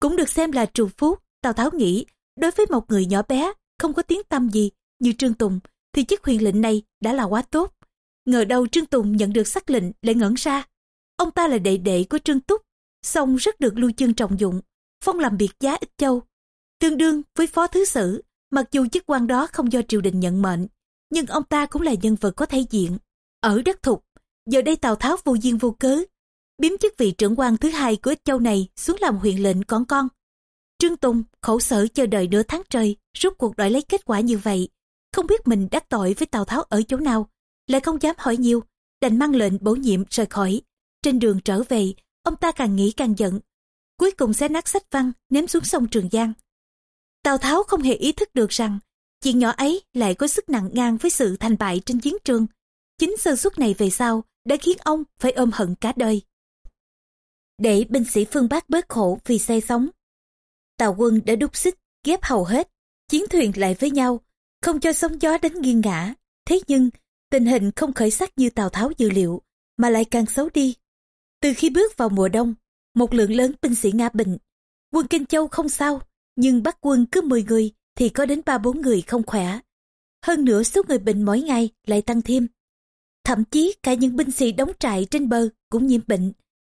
Cũng được xem là trù phú, Tào Tháo nghĩ, đối với một người nhỏ bé, không có tiếng tâm gì như Trương Tùng, thì chức huyện lệnh này đã là quá tốt. Ngờ đâu Trương Tùng nhận được sắc lệnh lại ngẩn ra. Ông ta là đệ đệ của Trương Túc, song rất được lưu chương trọng dụng, phong làm biệt giá ít châu. Tương đương với phó thứ sử, mặc dù chức quan đó không do triều đình nhận mệnh, nhưng ông ta cũng là nhân vật có thể diện. Ở đất thục, giờ đây Tào Tháo vô duyên vô cớ, biếm chức vị trưởng quan thứ hai của ít châu này xuống làm huyện lệnh con con. Trương Tùng khổ sở chờ đợi nửa tháng trời, rút cuộc đòi lấy kết quả như vậy. Không biết mình đắc tội với Tào Tháo ở chỗ nào, lại không dám hỏi nhiều, đành mang lệnh bổ nhiệm rời khỏi. Trên đường trở về, ông ta càng nghĩ càng giận. Cuối cùng xé nát sách văn, ném xuống sông Trường Giang. Tào Tháo không hề ý thức được rằng, chuyện nhỏ ấy lại có sức nặng ngang với sự thành bại trên chiến trường. Chính sơ suất này về sau đã khiến ông phải ôm hận cả đời. Để binh sĩ phương Bắc bớt khổ vì say sóng. Tàu quân đã đúc xích, ghép hầu hết, chiến thuyền lại với nhau, không cho sóng gió đánh nghiêng ngã. Thế nhưng, tình hình không khởi sắc như Tào Tháo dự liệu, mà lại càng xấu đi. Từ khi bước vào mùa đông, một lượng lớn binh sĩ Nga bệnh. Quân Kinh Châu không sao, nhưng bắt quân cứ 10 người thì có đến 3-4 người không khỏe. Hơn nữa số người bệnh mỗi ngày lại tăng thêm. Thậm chí cả những binh sĩ đóng trại trên bờ cũng nhiễm bệnh.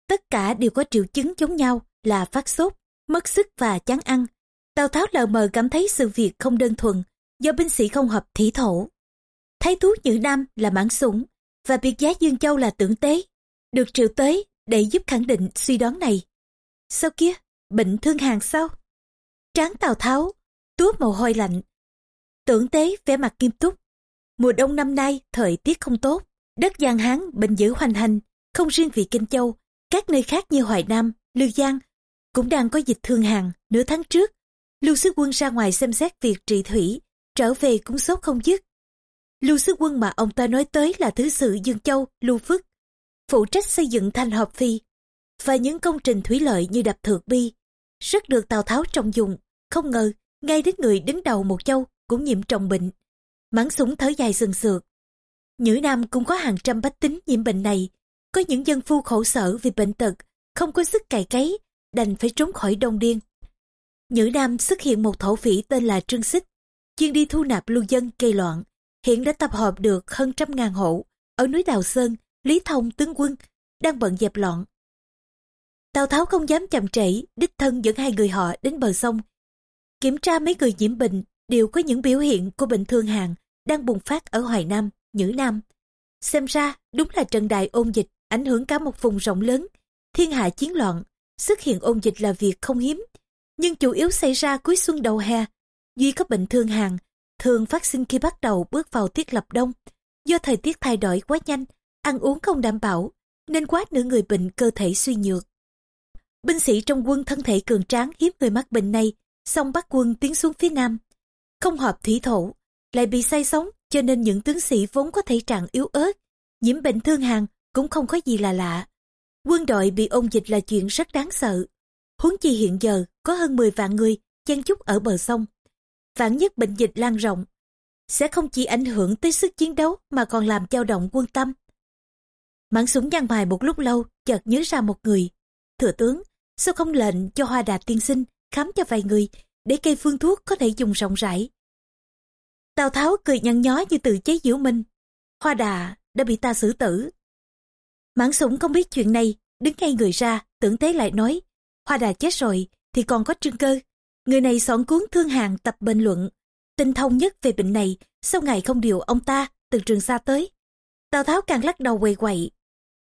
Tất cả đều có triệu chứng giống nhau là phát sốt, mất sức và chán ăn. Tào Tháo lờ mờ cảm thấy sự việc không đơn thuần do binh sĩ không hợp thủy thổ. Thái thú Nhữ Nam là mãn sủng và biệt giá Dương Châu là tưởng tế, được triệu tới để giúp khẳng định suy đoán này. Sao kia, bệnh thương hàn sao? Tráng Tào Tháo, túa mồ hôi lạnh. Tưởng tế vẻ mặt nghiêm túc. Mùa đông năm nay thời tiết không tốt, đất giang hán bệnh dữ hoành hành, không riêng vì Kinh Châu, các nơi khác như Hoài Nam, Lư Giang cũng đang có dịch thương hàn nửa tháng trước. Lưu Sức Quân ra ngoài xem xét việc trị thủy, trở về cũng sốt không dứt. Lưu Sức Quân mà ông ta nói tới là Thứ sự Dương Châu, Lưu Phước, phụ trách xây dựng thành hợp phi và những công trình thủy lợi như đập thượng bi, rất được Tào Tháo trọng dụng. Không ngờ, ngay đến người đứng đầu một châu cũng nhiễm trọng bệnh. Mãn súng thở dài sừng sượt. Nhữ Nam cũng có hàng trăm bách tính nhiễm bệnh này. Có những dân phu khổ sở vì bệnh tật, không có sức cày cấy, đành phải trốn khỏi đông điên. Nhữ Nam xuất hiện một thổ phỉ tên là Trương Xích, chuyên đi thu nạp lưu dân gây loạn. Hiện đã tập hợp được hơn trăm ngàn hộ ở núi Đào Sơn, Lý Thông tướng quân đang bận dẹp loạn. Tào Tháo không dám chậm trễ, đích thân dẫn hai người họ đến bờ sông. Kiểm tra mấy người nhiễm bệnh đều có những biểu hiện của bệnh thương hàn đang bùng phát ở Hoài Nam, Nhữ Nam. Xem ra đúng là trận đại ôn dịch ảnh hưởng cả một vùng rộng lớn, thiên hạ chiến loạn, xuất hiện ôn dịch là việc không hiếm, nhưng chủ yếu xảy ra cuối xuân đầu hè. Duy có bệnh thương hàn, thường phát sinh khi bắt đầu bước vào tiết lập đông. Do thời tiết thay đổi quá nhanh, ăn uống không đảm bảo, nên quá nửa người bệnh cơ thể suy nhược. Binh sĩ trong quân thân thể cường tráng hiếm người mắc bệnh này, xong bắt quân tiến xuống phía nam. Không hợp thủy thổ, lại bị say sóng cho nên những tướng sĩ vốn có thể trạng yếu ớt, nhiễm bệnh thương hàn cũng không có gì là lạ. Quân đội bị ôn dịch là chuyện rất đáng sợ. Huống chi hiện giờ có hơn 10 vạn người chen chúc ở bờ sông. Vạn nhất bệnh dịch lan rộng, sẽ không chỉ ảnh hưởng tới sức chiến đấu mà còn làm dao động quân tâm. Mãn súng giang bài một lúc lâu, chợt nhớ ra một người. Thừa tướng, sao không lệnh cho hoa đạt tiên sinh khám cho vài người để cây phương thuốc có thể dùng rộng rãi. Tào Tháo cười nhăn nhó như tự chế giễu mình. Hoa đà đã bị ta xử tử. Mãn sủng không biết chuyện này, đứng ngay người ra, tưởng thế lại nói. Hoa đà chết rồi, thì còn có trương cơ. Người này soạn cuốn thương hàng tập bình luận. Tinh thông nhất về bệnh này, sao ngài không điều ông ta từ trường xa tới. Tào Tháo càng lắc đầu quầy quậy.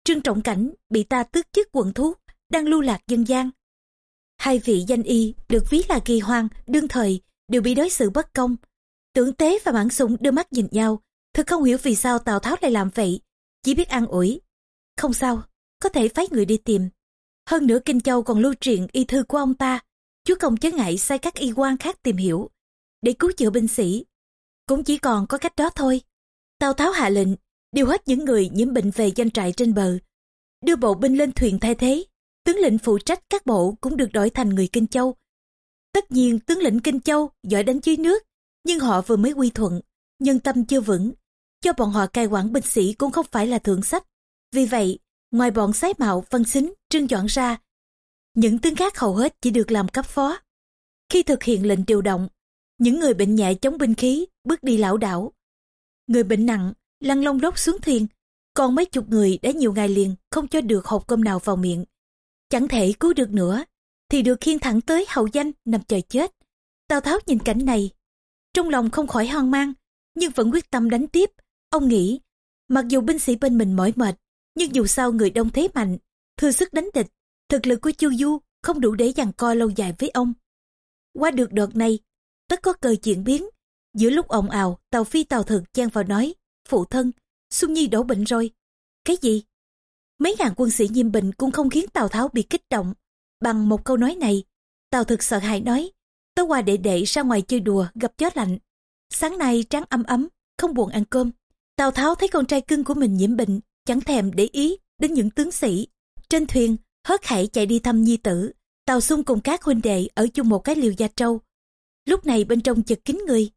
Trương Trọng Cảnh bị ta tước chức quận thú, đang lưu lạc dân gian. Hai vị danh y được ví là kỳ hoàng, đương thời, đều bị đối xử bất công. Tưởng tế và mãn súng đưa mắt nhìn nhau, thật không hiểu vì sao Tào Tháo lại làm vậy, chỉ biết ăn ủi. Không sao, có thể phái người đi tìm. Hơn nữa Kinh Châu còn lưu truyền y thư của ông ta, chúa công chớ ngại sai các y quan khác tìm hiểu, để cứu chữa binh sĩ. Cũng chỉ còn có cách đó thôi. Tào Tháo hạ lệnh, điều hết những người nhiễm bệnh về danh trại trên bờ, đưa bộ binh lên thuyền thay thế. Tướng lĩnh phụ trách các bộ cũng được đổi thành người Kinh Châu. Tất nhiên tướng lĩnh Kinh Châu giỏi đánh dưới nước, nhưng họ vừa mới quy thuận, nhân tâm chưa vững. Cho bọn họ cai quản binh sĩ cũng không phải là thượng sách. Vì vậy, ngoài bọn sái mạo, văn xính, trưng chọn ra, những tướng khác hầu hết chỉ được làm cấp phó. Khi thực hiện lệnh điều động, những người bệnh nhẹ chống binh khí bước đi lão đảo. Người bệnh nặng lăn lông lốc xuống thuyền, còn mấy chục người đã nhiều ngày liền không cho được hộp cơm nào vào miệng. Chẳng thể cứu được nữa, thì được khiêng thẳng tới hậu danh nằm chờ chết. Tào Tháo nhìn cảnh này, trong lòng không khỏi hoang mang, nhưng vẫn quyết tâm đánh tiếp. Ông nghĩ, mặc dù binh sĩ bên mình mỏi mệt, nhưng dù sao người đông thế mạnh, thừa sức đánh địch, thực lực của Chu Du không đủ để giằng co lâu dài với ông. Qua được đợt này, tất có cơ chuyển biến. Giữa lúc ồn ào, Tàu Phi Tàu Thực chen vào nói, phụ thân, Xuân Nhi đổ bệnh rồi. Cái gì? Mấy ngàn quân sĩ nhiễm bệnh cũng không khiến Tào Tháo bị kích động. Bằng một câu nói này, Tào thực sợ hãi nói, tối qua đệ đệ ra ngoài chơi đùa gặp gió lạnh. Sáng nay trắng ấm ấm, không buồn ăn cơm. Tào Tháo thấy con trai cưng của mình nhiễm bệnh, chẳng thèm để ý đến những tướng sĩ. Trên thuyền, hớt hải chạy đi thăm nhi tử. Tào Xung cùng các huynh đệ ở chung một cái liều gia trâu. Lúc này bên trong chật kín người.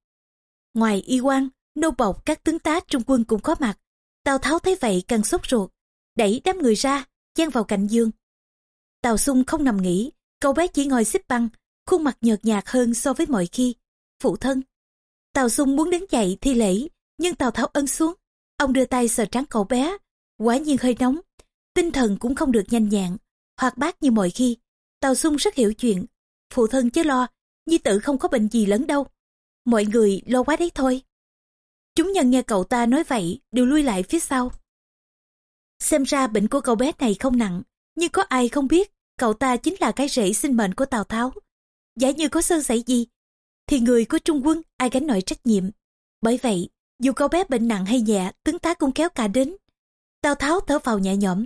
Ngoài y quan, nô bọc các tướng tá trung quân cũng có mặt. Tào Tháo thấy vậy càng sốt ruột, đẩy đám người ra, chen vào cạnh dương. Tào Xung không nằm nghỉ, cậu bé chỉ ngồi xếp băng, khuôn mặt nhợt nhạt hơn so với mọi khi. Phụ thân. Tào Xung muốn đứng dậy thi lễ, nhưng Tào Tháo ân xuống. Ông đưa tay sờ trắng cậu bé, quả nhiên hơi nóng. Tinh thần cũng không được nhanh nhẹn, hoạt bát như mọi khi. Tào Xung rất hiểu chuyện. Phụ thân chứ lo, nhi tử không có bệnh gì lớn đâu. Mọi người lo quá đấy thôi. Chúng nhân nghe cậu ta nói vậy, đều lui lại phía sau. Xem ra bệnh của cậu bé này không nặng, nhưng có ai không biết cậu ta chính là cái rễ sinh mệnh của Tào Tháo. Giả như có sơ sẩy gì, thì người của trung quân ai gánh nổi trách nhiệm. Bởi vậy, dù cậu bé bệnh nặng hay nhẹ, tướng tá cũng kéo cả đến. Tào Tháo thở vào nhẹ nhõm.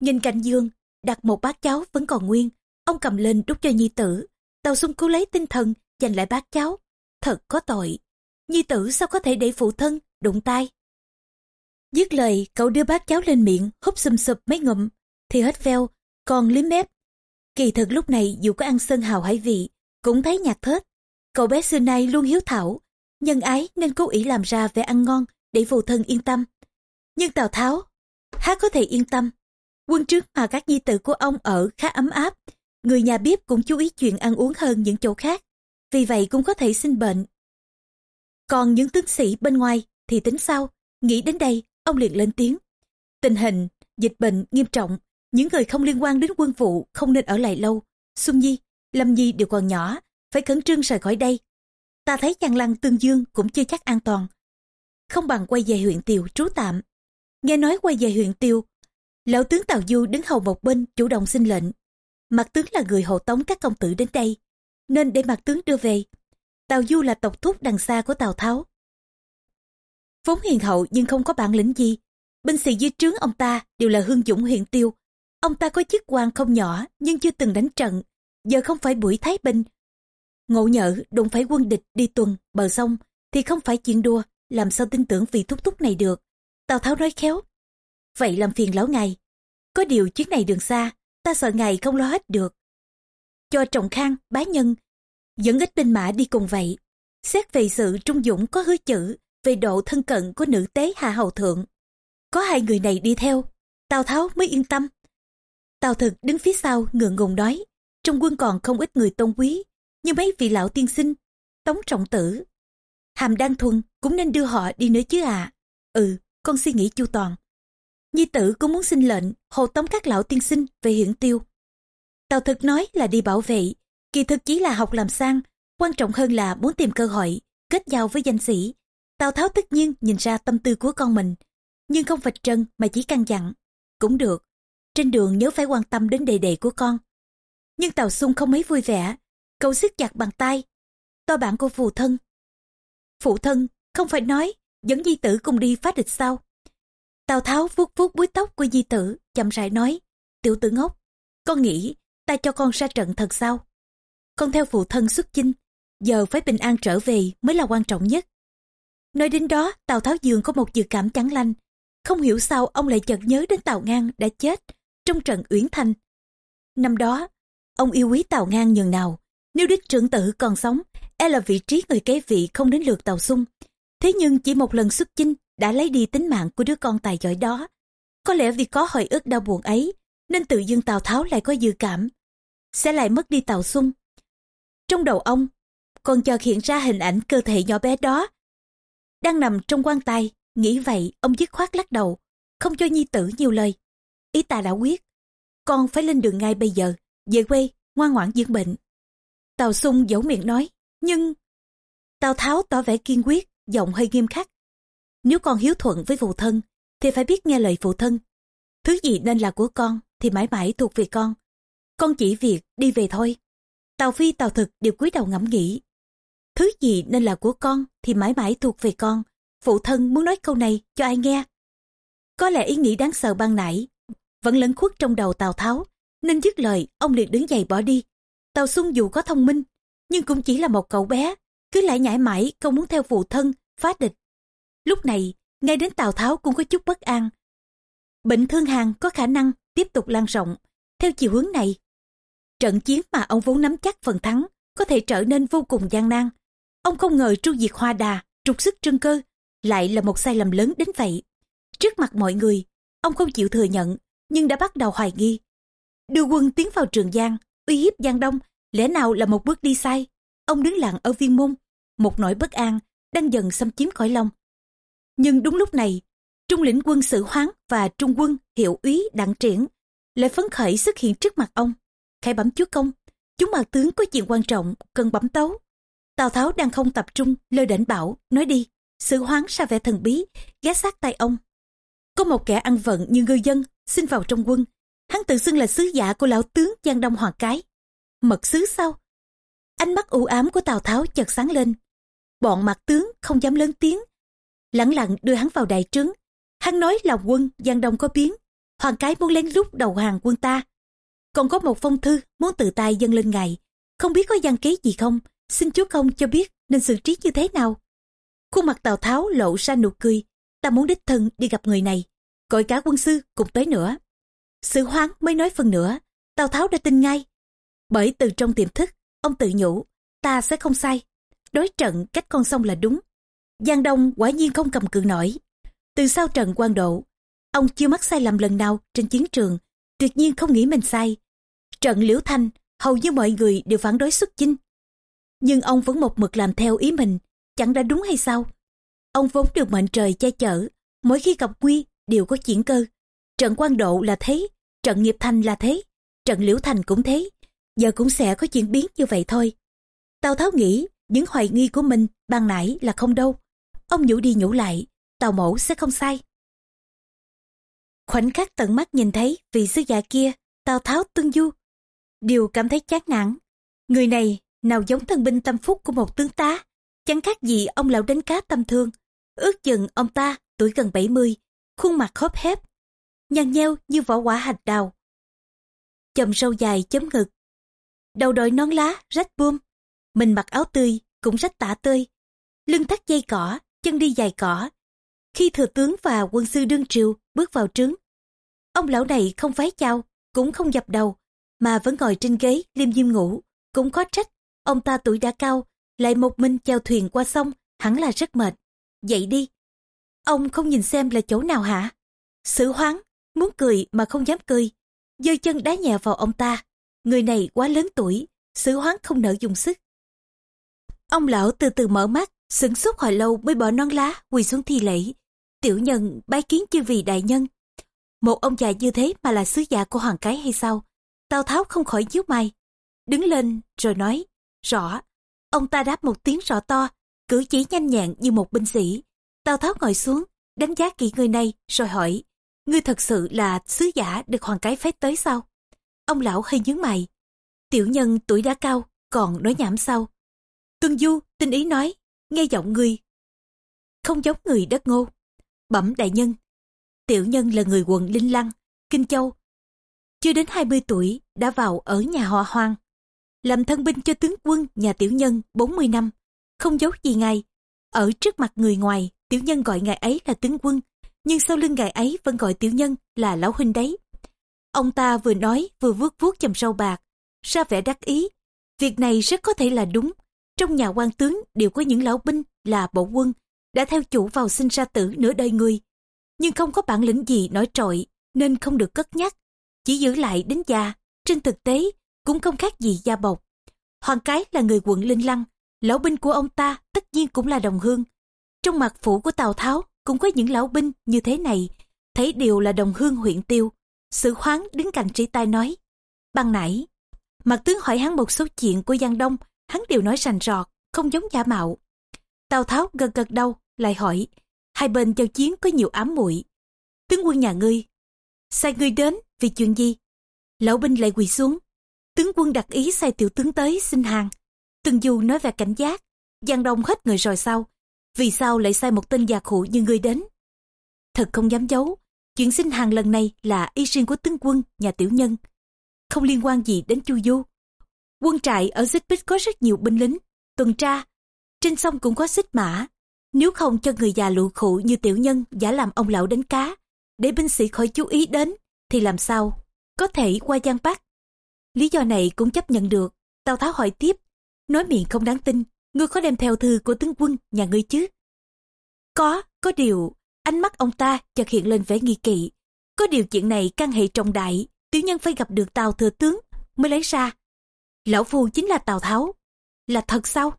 Nhìn cạnh dương, đặt một bát cháo vẫn còn nguyên. Ông cầm lên đút cho nhi tử. Tào Xung cứu lấy tinh thần, giành lại bát cháo. Thật có tội. Nhi tử sao có thể để phụ thân, đụng tay. Dứt lời, cậu đưa bát cháo lên miệng, húp xùm sụp mấy ngụm, thì hết veo, còn liếm mép. Kỳ thực lúc này dù có ăn sơn hào hải vị, cũng thấy nhạt thết. Cậu bé xưa nay luôn hiếu thảo, nhân ái nên cố ý làm ra vẻ ăn ngon để phụ thân yên tâm. Nhưng Tào Tháo, há có thể yên tâm. Quân trước mà các nhi tử của ông ở khá ấm áp, người nhà bếp cũng chú ý chuyện ăn uống hơn những chỗ khác, vì vậy cũng có thể sinh bệnh. Còn những tướng sĩ bên ngoài thì tính sao? Nghĩ đến đây, ông liền lên tiếng. Tình hình, dịch bệnh nghiêm trọng, những người không liên quan đến quân vụ không nên ở lại lâu. Xuân Nhi, Lâm Nhi đều còn nhỏ, phải khẩn trương rời khỏi đây. Ta thấy chàng lăng tương dương cũng chưa chắc an toàn. Không bằng quay về huyện Tiều trú tạm. Nghe nói quay về huyện Tiều, lão tướng Tào Du đứng hầu một bên chủ động xin lệnh. Mặt tướng là người hộ tống các công tử đến đây, nên để mặt tướng đưa về. Tào Du là tộc thúc đằng xa của Tào Tháo. Vốn hiền hậu nhưng không có bản lĩnh gì. Binh sĩ dưới trướng ông ta đều là hương dũng huyện tiêu. Ông ta có chức quan không nhỏ nhưng chưa từng đánh trận. Giờ không phải buổi thái binh. Ngộ nhỡ đụng phải quân địch đi tuần bờ sông thì không phải chuyện đua. Làm sao tin tưởng vị thúc thúc này được. Tào Tháo nói khéo. Vậy làm phiền lão ngài. Có điều chuyến này đường xa, ta sợ ngài không lo hết được. Cho trọng khang, bá nhân, dẫn ít binh mã đi cùng vậy. Xét về sự trung dũng có hứa chữ, về độ thân cận của nữ tế Hạ Hầu Thượng. Có hai người này đi theo, Tào Tháo mới yên tâm. Tào Thực đứng phía sau ngượng ngùng nói, trong quân còn không ít người tôn quý, như mấy vị lão tiên sinh, Tống Trọng Tử. Hàm Đăng Thuần cũng nên đưa họ đi nữa chứ à. Ừ, con suy nghĩ chu toàn. Nhi tử cũng muốn xin lệnh hộ tống các lão tiên sinh về hiển tiêu. Tào Thực nói là đi bảo vệ, kỳ thực chỉ là học làm sang, quan trọng hơn là muốn tìm cơ hội, kết giao với danh sĩ, Tào Tháo tất nhiên nhìn ra tâm tư của con mình, nhưng không vạch trần mà chỉ căn dặn. Cũng được, trên đường nhớ phải quan tâm đến đề đề của con. Nhưng Tào Xung không mấy vui vẻ, cậu siết chặt bàn tay. To bản của phụ thân. Phụ thân, không phải nói, dẫn di tử cùng đi phá địch sao? Tào Tháo vuốt vuốt búi tóc của di tử, chậm rãi nói, tiểu tử ngốc, con nghĩ ta cho con ra trận thật sao? Con theo phụ thân xuất chinh, giờ phải bình an trở về mới là quan trọng nhất. Nói đến đó, Tào Tháo dường có một dự cảm chẳng lanh. Không hiểu sao ông lại chợt nhớ đến Tào Ngang đã chết trong trận Uyển Thanh. Năm đó, ông yêu quý Tào Ngang nhường nào. Nếu đích trưởng tử còn sống, e là vị trí người kế vị không đến lượt Tào Xung. Thế nhưng chỉ một lần xuất chinh đã lấy đi tính mạng của đứa con tài giỏi đó. Có lẽ vì có hồi ức đau buồn ấy, nên tự dưng Tào Tháo lại có dự cảm. Sẽ lại mất đi Tào Xung. Trong đầu ông, còn chợt hiện ra hình ảnh cơ thể nhỏ bé đó. Đang nằm trong quan tài nghĩ vậy ông dứt khoát lắc đầu không cho nhi tử nhiều lời. Ý ta đã quyết con phải lên đường ngay bây giờ về quê ngoan ngoãn dưỡng bệnh. Tào sung dẫu miệng nói nhưng tào tháo tỏ vẻ kiên quyết giọng hơi nghiêm khắc. Nếu con hiếu thuận với phụ thân thì phải biết nghe lời phụ thân. Thứ gì nên là của con thì mãi mãi thuộc về con. Con chỉ việc đi về thôi tào phi tào thực đều cúi đầu ngẫm nghĩ Thứ gì nên là của con thì mãi mãi thuộc về con. Phụ thân muốn nói câu này cho ai nghe. Có lẽ ý nghĩ đáng sợ ban nãy vẫn lẫn khuất trong đầu Tào Tháo, nên dứt lời ông liền đứng dậy bỏ đi. Tào Xuân dù có thông minh, nhưng cũng chỉ là một cậu bé, cứ lại nhảy mãi không muốn theo phụ thân, phá địch. Lúc này, ngay đến Tào Tháo cũng có chút bất an. Bệnh thương hàng có khả năng tiếp tục lan rộng, theo chiều hướng này. Trận chiến mà ông vốn nắm chắc phần thắng, có thể trở nên vô cùng gian nan. Ông không ngờ tru diệt hoa đà, trục sức trân cơ, lại là một sai lầm lớn đến vậy. Trước mặt mọi người, ông không chịu thừa nhận, nhưng đã bắt đầu hoài nghi. Đưa quân tiến vào Trường Giang, uy hiếp Giang Đông, lẽ nào là một bước đi sai? Ông đứng lặng ở viên môn, một nỗi bất an đang dần xâm chiếm khỏi lòng. Nhưng đúng lúc này, Trung lĩnh quân sự hoáng và Trung quân hiệu úy đặng triển lại phấn khởi xuất hiện trước mặt ông. Khải bấm chúa công, chúng mặt tướng có chuyện quan trọng, cần bấm tấu. Tào Tháo đang không tập trung, lời đỉnh bảo, nói đi, sự hoáng sa vẻ thần bí, ghé sát tay ông. Có một kẻ ăn vận như ngư dân, xin vào trong quân. Hắn tự xưng là sứ giả của lão tướng Giang Đông Hoàng Cái. Mật sứ sao? Ánh mắt u ám của Tào Tháo chợt sáng lên. Bọn mặt tướng không dám lớn tiếng. Lặng lặng đưa hắn vào đại trướng. Hắn nói lòng quân Giang Đông có biến. Hoàng cái muốn lén lút đầu hàng quân ta. Còn có một phong thư muốn tự tay dâng lên ngài. Không biết có gian kế gì không? Xin chúa công cho biết nên xử trí như thế nào. Khuôn mặt Tào Tháo lộ ra nụ cười. Ta muốn đích thân đi gặp người này. Gọi cả quân sư cùng tới nữa. Sự hoáng mới nói phần nữa. Tào Tháo đã tin ngay. Bởi từ trong tiềm thức, ông tự nhủ, ta sẽ không sai. Đối trận cách con sông là đúng. Giang Đông quả nhiên không cầm cự nổi. Từ sau trận quan độ, ông chưa mắc sai lầm lần nào trên chiến trường, tuyệt nhiên không nghĩ mình sai. Trận Liễu Thanh, hầu như mọi người đều phản đối xuất chinh. Nhưng ông vẫn một mực làm theo ý mình, chẳng đã đúng hay sao? Ông vốn được mệnh trời che chở, mỗi khi gặp quy đều có chuyển cơ. Trận quan độ là thế, trận nghiệp thanh là thế, trận liễu thành cũng thế, giờ cũng sẽ có chuyển biến như vậy thôi. Tào Tháo nghĩ những hoài nghi của mình ban nãy là không đâu. Ông nhủ đi nhủ lại, Tào Mẫu sẽ không sai. Khoảnh khắc tận mắt nhìn thấy vị sứ giả kia, Tào Tháo tương du. đều cảm thấy chán nản. Người này nào giống thân binh tâm phúc của một tướng tá, chẳng khác gì ông lão đánh cá tâm thương. Ước chừng ông ta tuổi gần 70, khuôn mặt khóp hép, nhăn nheo như vỏ quả hạch đào. Chầm sâu dài chấm ngực, đầu đội nón lá rách buông, mình mặc áo tươi cũng rách tả tươi, lưng thắt dây cỏ, chân đi dài cỏ. Khi thừa tướng và quân sư đương triều bước vào trướng, ông lão này không vái chào, cũng không dập đầu, mà vẫn ngồi trên ghế liêm diêm ngủ, cũng có trách. Ông ta tuổi đã cao, lại một mình chèo thuyền qua sông, hẳn là rất mệt. Dậy đi. Ông không nhìn xem là chỗ nào hả? Sử hoáng, muốn cười mà không dám cười. giơ chân đá nhẹ vào ông ta. Người này quá lớn tuổi, sử hoáng không nỡ dùng sức. Ông lão từ từ mở mắt, sửng sốt hồi lâu mới bỏ non lá, quỳ xuống thi lễ. Tiểu nhân bái kiến chư vị đại nhân. Một ông già như thế mà là sứ giả của hoàng cái hay sao? Tào Tháo không khỏi nhíu mày. Đứng lên rồi nói, rõ. Ông ta đáp một tiếng rõ to, cử chỉ nhanh nhẹn như một binh sĩ. Tào Tháo ngồi xuống, đánh giá kỹ người này rồi hỏi, ngươi thật sự là sứ giả được hoàng cái phép tới sao? Ông lão hơi nhướng mày. Tiểu nhân tuổi đã cao, còn nói nhảm sao? Tuân Du, tinh ý nói, nghe giọng ngươi. Không giống người đất ngô. Bẩm đại nhân. Tiểu nhân là người quận Linh Lăng, Kinh Châu. Chưa đến 20 tuổi, đã vào ở nhà họ hoang. Làm thân binh cho tướng quân nhà tiểu nhân 40 năm. Không giấu gì ngài. Ở trước mặt người ngoài, tiểu nhân gọi ngài ấy là tướng quân. Nhưng sau lưng ngài ấy vẫn gọi tiểu nhân là lão huynh đấy. Ông ta vừa nói vừa vuốt vuốt chầm sâu bạc, ra vẻ đắc ý. Việc này rất có thể là đúng. Trong nhà quan tướng đều có những lão binh là bộ quân, đã theo chủ vào sinh ra tử nửa đời người. Nhưng không có bản lĩnh gì nổi trội, nên không được cất nhắc. Chỉ giữ lại đến già, trên thực tế cũng không khác gì gia bộc. Hoàng cái là người quận Linh Lăng, lão binh của ông ta tất nhiên cũng là đồng hương. Trong mặt phủ của Tào Tháo cũng có những lão binh như thế này, thấy đều là đồng hương huyện tiêu. Sử khoáng đứng cạnh trí tai nói. Ban nãy, mặt tướng hỏi hắn một số chuyện của Giang Đông, hắn đều nói rành rọt, không giống giả mạo. Tào Tháo gật gật đầu, lại hỏi, hai bên giao chiến có nhiều ám muội Tướng quân nhà ngươi, sai ngươi đến vì chuyện gì? Lão binh lại quỳ xuống. Tướng quân đặt ý sai tiểu tướng tới xin hàng. Từng du nói về cảnh giác, Giang Đông hết người rồi sao? Vì sao lại sai một tên già khụ như ngươi đến? Thật không dám giấu, chuyện xin hàng lần này là y riêng của tướng quân, nhà tiểu nhân. Không liên quan gì đến Chu Du. Quân trại ở Xích Bích có rất nhiều binh lính, tuần tra. Trên sông cũng có xích mã. Nếu không cho người già lụ khụ như tiểu nhân giả làm ông lão đánh cá, để binh sĩ khỏi chú ý đến, thì làm sao? Có thể qua Giang Bắc. Lý do này cũng chấp nhận được. Tào Tháo hỏi tiếp, nói miệng không đáng tin, ngươi có đem theo thư của tướng quân nhà ngươi chứ? Có, có điều, ánh mắt ông ta chợt hiện lên vẻ nghi kỵ. Có điều chuyện này căn hệ trọng đại, tiểu nhân phải gặp được Tào Thừa Tướng mới lấy ra. Lão Phu chính là Tào Tháo. Là thật sao?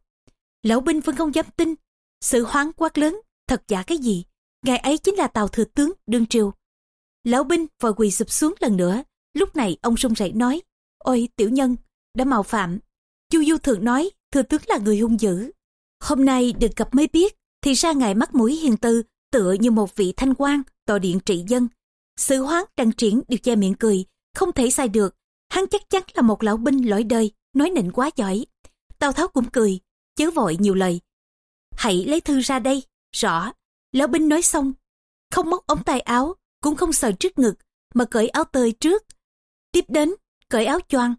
Lão binh vẫn không dám tin. Sự hoáng quát lớn, thật giả cái gì? Ngài ấy chính là tàu Thừa Tướng, đương triều. Lão binh vội quỳ sụp xuống lần nữa. Lúc này ông sung rẩy nói, ôi tiểu nhân, đã mạo phạm. Chu Du thường nói, thừa tướng là người hung dữ. Hôm nay được gặp mới biết, thì ra ngài mắt mũi hiền tư, tựa như một vị thanh quan, tòa điện trị dân. Sự hoáng đăng triển đều che miệng cười, không thể sai được. Hắn chắc chắn là một lão binh lỗi đời, nói nịnh quá giỏi. Tào Tháo cũng cười, chớ vội nhiều lời. Hãy lấy thư ra đây, rõ. Lão binh nói xong, không móc ống tay áo, cũng không sờ trước ngực, mà cởi áo tơi trước. Tiếp đến, cởi áo choàng,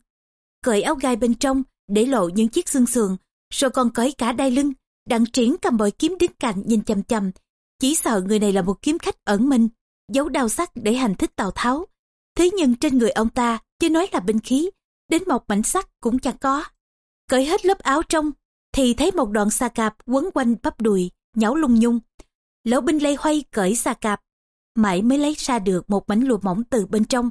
cởi áo gai bên trong để lộ những chiếc xương sườn, rồi còn cởi cả đai lưng. Đặng triển cầm bội kiếm đến cạnh nhìn chằm chằm, chỉ sợ người này là một kiếm khách ẩn mình, giấu đao sắc để hành thích Tào Tháo. Thế nhưng trên người ông ta, chứ nói là binh khí, đến một mảnh sắt cũng chẳng có. Cởi hết lớp áo trong, thì thấy một đoạn xà cạp quấn quanh bắp đùi, nhão lung nhung. Lão binh lây hoay cởi xà cạp, mãi mới lấy ra được một mảnh lụa mỏng từ bên trong.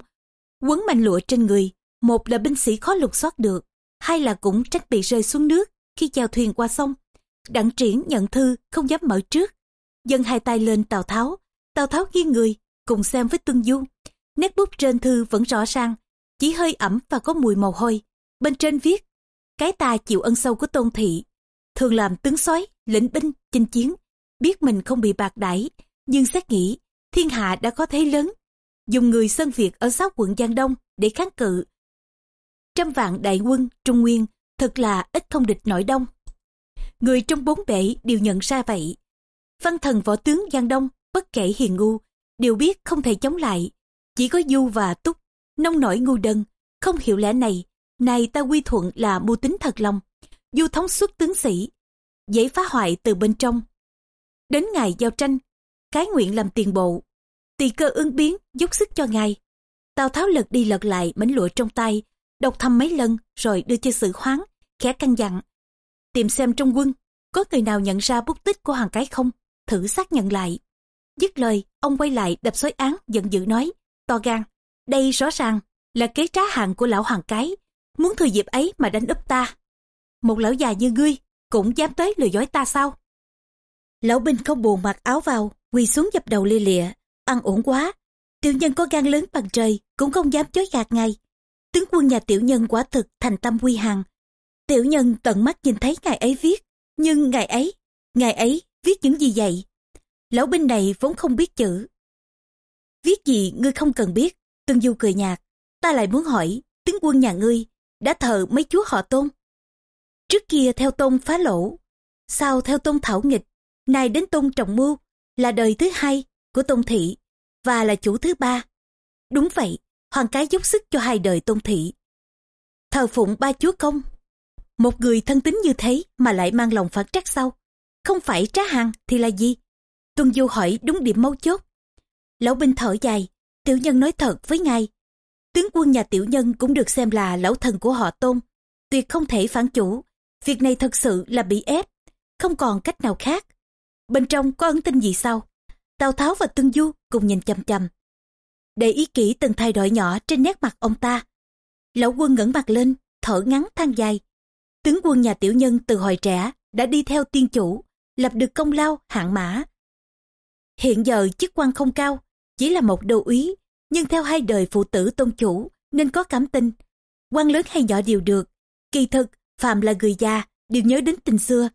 Quấn mảnh lụa trên người, một là binh sĩ khó lục soát được, hai là cũng tránh bị rơi xuống nước khi chèo thuyền qua sông. Đặng triển nhận thư không dám mở trước, dâng hai tay lên Tào Tháo. Tào Tháo nghiêng người, cùng xem với Tuân Du. Nét bút trên thư vẫn rõ ràng, chỉ hơi ẩm và có mùi mồ hôi. Bên trên viết, cái ta chịu ân sâu của Tôn Thị, thường làm tướng sói, lĩnh binh, chinh chiến, biết mình không bị bạc đãi, nhưng xét nghĩ thiên hạ đã có thế lớn, dùng người sân Việt ở sáu quận Giang Đông để kháng cự. Trăm vạn đại quân Trung Nguyên thật là ít không địch nổi đông. Người trong bốn bể đều nhận ra vậy. Văn thần võ tướng Giang Đông, bất kể hiền ngu, đều biết không thể chống lại. Chỉ có Du và Túc, nông nổi ngu đần, không hiểu lẽ này, này ta quy thuận là mưu tính thật lòng. Du thống suốt tướng sĩ, dễ phá hoại từ bên trong. Đến ngày giao tranh, cái nguyện làm tiền bộ, tùy cơ ứng biến, dốc sức cho ngài. Tào Tháo lật đi lật lại mảnh lụa trong tay, đọc thăm mấy lần rồi đưa cho sự hoáng khẽ căn dặn. Tìm xem trong quân, có người nào nhận ra bút tích của hàng cái không? Thử xác nhận lại. Dứt lời, ông quay lại đập xói án giận dữ nói, to gan, đây rõ ràng là kế trá hàng của lão hoàng cái, muốn thừa dịp ấy mà đánh úp ta. Một lão già như ngươi, cũng dám tới lừa dối ta sao? Lão binh không buồn mặc áo vào, quỳ xuống dập đầu lia lịa, ăn ổn quá. Tiểu nhân có gan lớn bằng trời, cũng không dám chối gạt ngay. Tướng quân nhà tiểu nhân quả thực thành tâm quy hằng. Tiểu nhân tận mắt nhìn thấy ngài ấy viết, nhưng ngài ấy, ngài ấy viết những gì vậy? Lão binh này vốn không biết chữ. Viết gì ngươi không cần biết, Tương Du cười nhạt. Ta lại muốn hỏi, tướng quân nhà ngươi, đã thờ mấy chúa họ tôn? Trước kia theo tôn phá lỗ, sau theo tôn thảo nghịch, nay đến tôn trọng mưu, là đời thứ hai của tôn thị, và là chủ thứ ba. Đúng vậy, hoàng cái dốc sức cho hai đời tôn thị. Thờ phụng ba chúa công. Một người thân tín như thế mà lại mang lòng phản trắc sau. Không phải trá hàng thì là gì? Tuân Du hỏi đúng điểm mấu chốt. Lão binh thở dài, tiểu nhân nói thật với ngài. Tướng quân nhà tiểu nhân cũng được xem là lão thần của họ tôn. Tuyệt không thể phản chủ. Việc này thật sự là bị ép. Không còn cách nào khác. Bên trong có ấn tin gì sao? Tào Tháo và tương Du cùng nhìn chăm chăm. Để ý kỹ từng thay đổi nhỏ trên nét mặt ông ta. Lão quân ngẩng mặt lên, thở ngắn than dài. Tướng quân nhà tiểu nhân từ hồi trẻ đã đi theo tiên chủ, lập được công lao hạng mã. Hiện giờ chức quan không cao, chỉ là một đô úy, nhưng theo hai đời phụ tử tôn chủ nên có cảm tình. quan lớn hay nhỏ đều được. Kỳ thực, phàm là người già, đều nhớ đến tình xưa.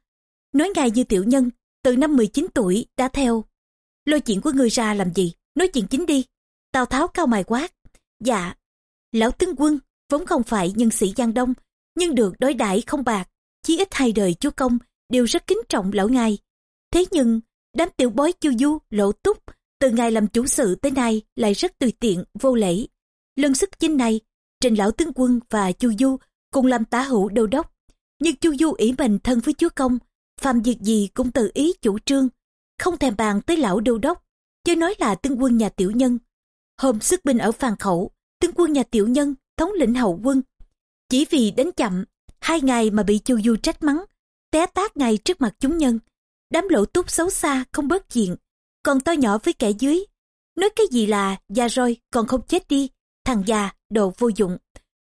Nói ngài như tiểu nhân, từ năm 19 tuổi đã theo. Lôi chuyện của người ra làm gì? Nói chuyện chính đi. Tào Tháo cao mài quát. Dạ, lão tướng quân vốn không phải nhân sĩ Giang Đông, nhưng được đối đãi không bạc. Chí ít hai đời chúa công đều rất kính trọng lão ngài. Thế nhưng, đám tiểu bối chu du, lộ túc, từ ngày làm chủ sự tới nay lại rất tùy tiện, vô lễ. Lần sức chính này, trình lão tướng quân và chu du cùng làm tá hữu đô đốc. Nhưng chu du ý mình thân với chúa công, phàm việc gì cũng tự ý chủ trương, không thèm bàn tới lão đô đốc, chớ nói là tướng quân nhà tiểu nhân. Hôm sức binh ở phàn khẩu, tướng quân nhà tiểu nhân, thống lĩnh hậu quân. Chỉ vì đánh chậm, hai ngày mà bị chu du trách mắng, té tát ngay trước mặt chúng nhân. Đám lộ túc xấu xa không bớt diện, còn to nhỏ với kẻ dưới. Nói cái gì là già rồi còn không chết đi, thằng già, đồ vô dụng.